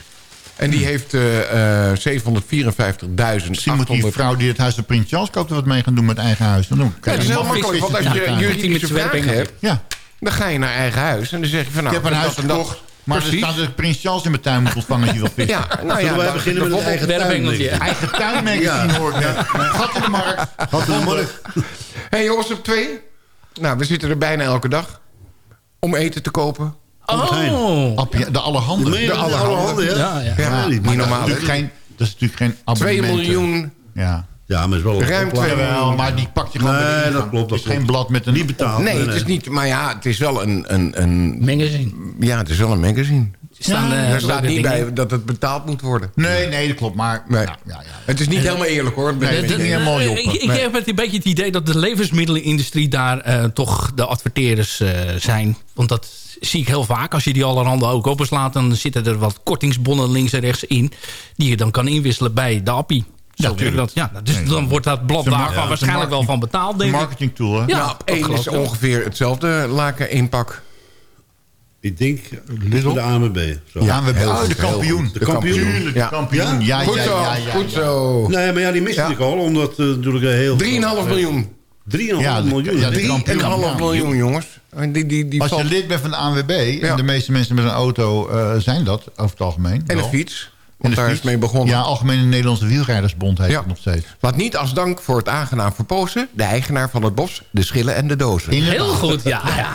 Speaker 11: En die heeft eh, eh, 754.000.
Speaker 10: Misschien moet die vrouw die het huis van Prins Charles koopt... er wat mee gaan doen met eigen huis. Dan doen
Speaker 11: Ja, het is heel makkelijk, want als je
Speaker 10: Ja.
Speaker 11: juridische vragen hebt...
Speaker 10: Ja,
Speaker 11: dan ga je naar eigen huis en dan zeg je van...
Speaker 10: ik
Speaker 11: Nou,
Speaker 10: heb een
Speaker 11: dat
Speaker 10: huis
Speaker 11: dat.
Speaker 10: gekocht... Maar er
Speaker 11: Precies.
Speaker 10: staat dat ik Prins Charles in mijn tuin moet ontvangen als je wil vissen.
Speaker 11: Ja, nou ja,
Speaker 8: Zullen wij beginnen met het eigen tuin?
Speaker 10: Eigen tuinmagazine hoor ik net. Gat in de markt.
Speaker 8: Had een markt.
Speaker 11: Hé jongens, op twee. Nou, we zitten er bijna elke dag. Om eten te kopen.
Speaker 9: Oh.
Speaker 10: Appie- De allerhande.
Speaker 11: De
Speaker 8: dat?
Speaker 11: allerhande.
Speaker 8: ja?
Speaker 9: Ja, ja.
Speaker 11: Ja,
Speaker 8: niet
Speaker 11: niet
Speaker 10: Maar dat, is
Speaker 11: normaal.
Speaker 10: geen, dat is natuurlijk geen
Speaker 11: 2
Speaker 10: abonnementen.
Speaker 11: miljoen.
Speaker 10: Ja.
Speaker 8: Ja, maar is wel een
Speaker 11: Ruim twee
Speaker 10: Jawel, maar die pak je gewoon
Speaker 8: Nee,
Speaker 10: de
Speaker 8: dat klopt, dat
Speaker 10: Het is geen blad met een...
Speaker 8: Niet betaald.
Speaker 11: Nee, het is niet... Maar ja, het is wel een... een, een
Speaker 9: Magazine.
Speaker 11: ja, het is wel een magazine.
Speaker 9: Staan, eh,
Speaker 11: er staat niet bij dat het betaald moet worden.
Speaker 10: Nee, nee, dat klopt. Maar
Speaker 11: Nee.
Speaker 10: ja, ja, ja.
Speaker 11: Het is niet helemaal eerlijk hoor.
Speaker 10: Nee,
Speaker 11: Nee,
Speaker 10: dat is niet helemaal joppen.
Speaker 9: Ik, ik
Speaker 11: Nee.
Speaker 9: heb het een beetje het idee dat de levensmiddelenindustrie daar eh, toch de adverteerders eh, zijn. Want dat zie ik heel vaak. Als je die allerhande ook openslaat, dan zitten er wat kortingsbonnen links en rechts in. Die je dan kan inwisselen bij de appie. Dat. Ja, dus dan wordt dat blad
Speaker 10: ja,
Speaker 9: waarschijnlijk wel van betaald, denk ik.
Speaker 10: marketing tool, hè?
Speaker 9: Ja,
Speaker 11: één is ongeveer hetzelfde laken inpak.
Speaker 8: Ik denk Lidl. de AMB. Zo.
Speaker 10: Ja, we oh, de kampioen. De
Speaker 8: De kampioen.
Speaker 10: kampioen. De
Speaker 11: Ja.
Speaker 10: kampioen. Ja, ja,
Speaker 11: Goed zo,
Speaker 10: ja, ja,
Speaker 11: goed
Speaker 10: ja.
Speaker 11: zo.
Speaker 8: Nee, maar ja, die miste
Speaker 11: Ja.
Speaker 8: ik al. Omdat uh, natuurlijk een heel...
Speaker 11: 3,5 miljoen.
Speaker 8: 3,5
Speaker 10: Ja, de-
Speaker 8: miljoen.
Speaker 10: ja, de
Speaker 11: 3,5
Speaker 10: kampioen.
Speaker 11: miljoen, jongens. En Die, die, die
Speaker 10: Als je
Speaker 11: valt-
Speaker 10: lid bent van de ANWB,
Speaker 11: Ja.
Speaker 10: en de meeste mensen met een auto eh, zijn dat, over het algemeen.
Speaker 11: En een fiets.
Speaker 10: En
Speaker 11: Want
Speaker 10: de
Speaker 11: daar is mee begonnen.
Speaker 10: Ja, Algemene Nederlandse Wielrijdersbond heet
Speaker 11: Ja.
Speaker 10: het nog steeds.
Speaker 11: Laat niet als dank voor het aangenaam verpozen... de eigenaar van het bos, de schillen en de dozen.
Speaker 10: Inderdaad.
Speaker 9: Heel goed, ja. ja.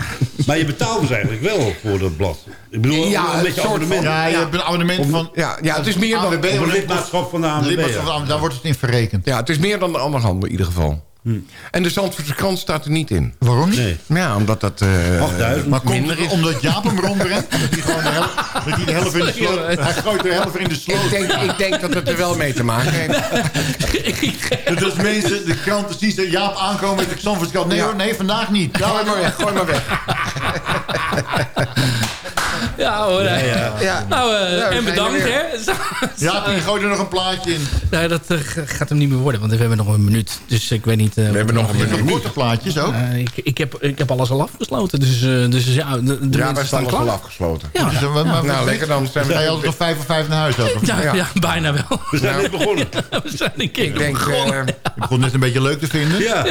Speaker 8: Maar je betaalt dus eigenlijk wel voor dat blad. Ik bedoel,
Speaker 11: Ja,
Speaker 8: een beetje
Speaker 11: soort
Speaker 8: abonnement.
Speaker 10: Ja, je hebt een abonnement van...
Speaker 11: Ja, ja, het is meer dan...
Speaker 8: Een lidmaatschap van de ANWB.
Speaker 10: Daar wordt het in verrekend.
Speaker 11: Ja, het is meer dan de anderhande in ieder geval. En de Zandvoortse krant staat er niet in.
Speaker 10: Waarom niet?
Speaker 8: Nee.
Speaker 11: Ja, omdat dat eh
Speaker 8: 8000.
Speaker 10: Maar komt
Speaker 11: minder is.
Speaker 10: omdat Jaap hem rondbrengt? Dat hij gewoon de helft, dat hij de helft in de sloot... Hij gooit de helft in de sloot.
Speaker 11: Ik denk, ik denk dat het er wel mee te maken heeft.
Speaker 10: Dat als mensen, de kranten zien ze Jaap aankomen met de Xanverskrant. Nee
Speaker 11: Ja.
Speaker 10: hoor, nee, vandaag niet. Ja,
Speaker 11: Gooi maar weg, gooi maar weg.
Speaker 9: Ja hoor.
Speaker 8: Ja, ja.
Speaker 11: Ja.
Speaker 9: Nou, eh,
Speaker 11: Ja,
Speaker 9: en bedankt hè.
Speaker 10: Jaap, die gooit er nog een plaatje in.
Speaker 9: Nee, dat eh, gaat hem niet meer worden, want we hebben nog een minuut. Dus ik weet niet... eh,
Speaker 11: We hebben nog een
Speaker 10: Nog
Speaker 11: minuut.
Speaker 10: korte plaatjes ook.
Speaker 9: Ik, ik, heb, ik heb alles al afgesloten, dus, eh, dus ja, de, de
Speaker 11: Ja,
Speaker 9: mensen
Speaker 11: wij
Speaker 9: staan
Speaker 11: al afgesloten.
Speaker 9: Ja,
Speaker 10: Dus,
Speaker 11: Nou, lekker dan. Zijn we,
Speaker 10: altijd om vijf of vijf naar huis ook? of
Speaker 9: ja, ja. bijna wel.
Speaker 8: We zijn net begonnen.
Speaker 9: we zijn een keer
Speaker 11: ik denk...
Speaker 9: begonnen.
Speaker 10: Ik begon net een beetje leuk te vinden.
Speaker 8: Ja.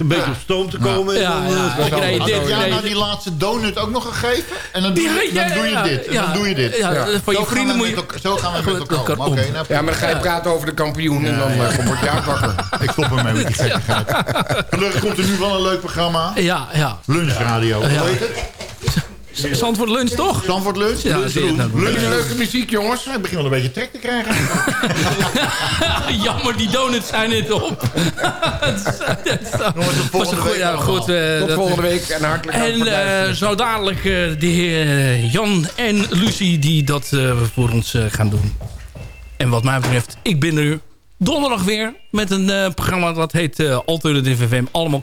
Speaker 8: Een beetje op stoom te komen. en
Speaker 9: Ja,
Speaker 8: dan,
Speaker 9: ja,
Speaker 8: eh,
Speaker 9: dit, reed
Speaker 10: nou die laatste donut ook nog gegeven? En dan doe je, dan doe je dit. En
Speaker 9: ja.
Speaker 10: dan doe je dit.
Speaker 9: Ja, voor je
Speaker 10: Zo gaan
Speaker 9: vrienden
Speaker 10: we
Speaker 9: moet je-
Speaker 10: met elkaar- Zo gaan we met elkaar om. Nou,
Speaker 11: ja, maar dan ga je praten over de kampioen en dan wordt Jaap wakker.
Speaker 10: ik stop ermee met die gekkigheid. Gelukkig komt er nu wel een leuk programma.
Speaker 9: Ja, ja.
Speaker 10: Lunchradio. Heet het?
Speaker 9: Zandvoort Lunch, toch?
Speaker 10: Zandvoort Lunch.
Speaker 9: Ja,
Speaker 10: Lunch, Lunch.
Speaker 11: Leuke muziek, jongens.
Speaker 10: Ik begin wel een beetje trek te krijgen.
Speaker 9: Jammer, die donuts zijn net op.
Speaker 10: Jongens, tot
Speaker 9: Was een
Speaker 10: volgende week
Speaker 9: ja, goed, eh,
Speaker 11: Tot
Speaker 9: dat-
Speaker 11: volgende week en hartelijk
Speaker 9: En eh,
Speaker 11: luisteren.
Speaker 9: zo dadelijk eh, de heer Jan en Lucie die dat eh, voor ons eh, gaan doen. En wat mij betreft, ik ben er donderdag weer met een eh, programma dat heet eh, Alternative FM. Allemaal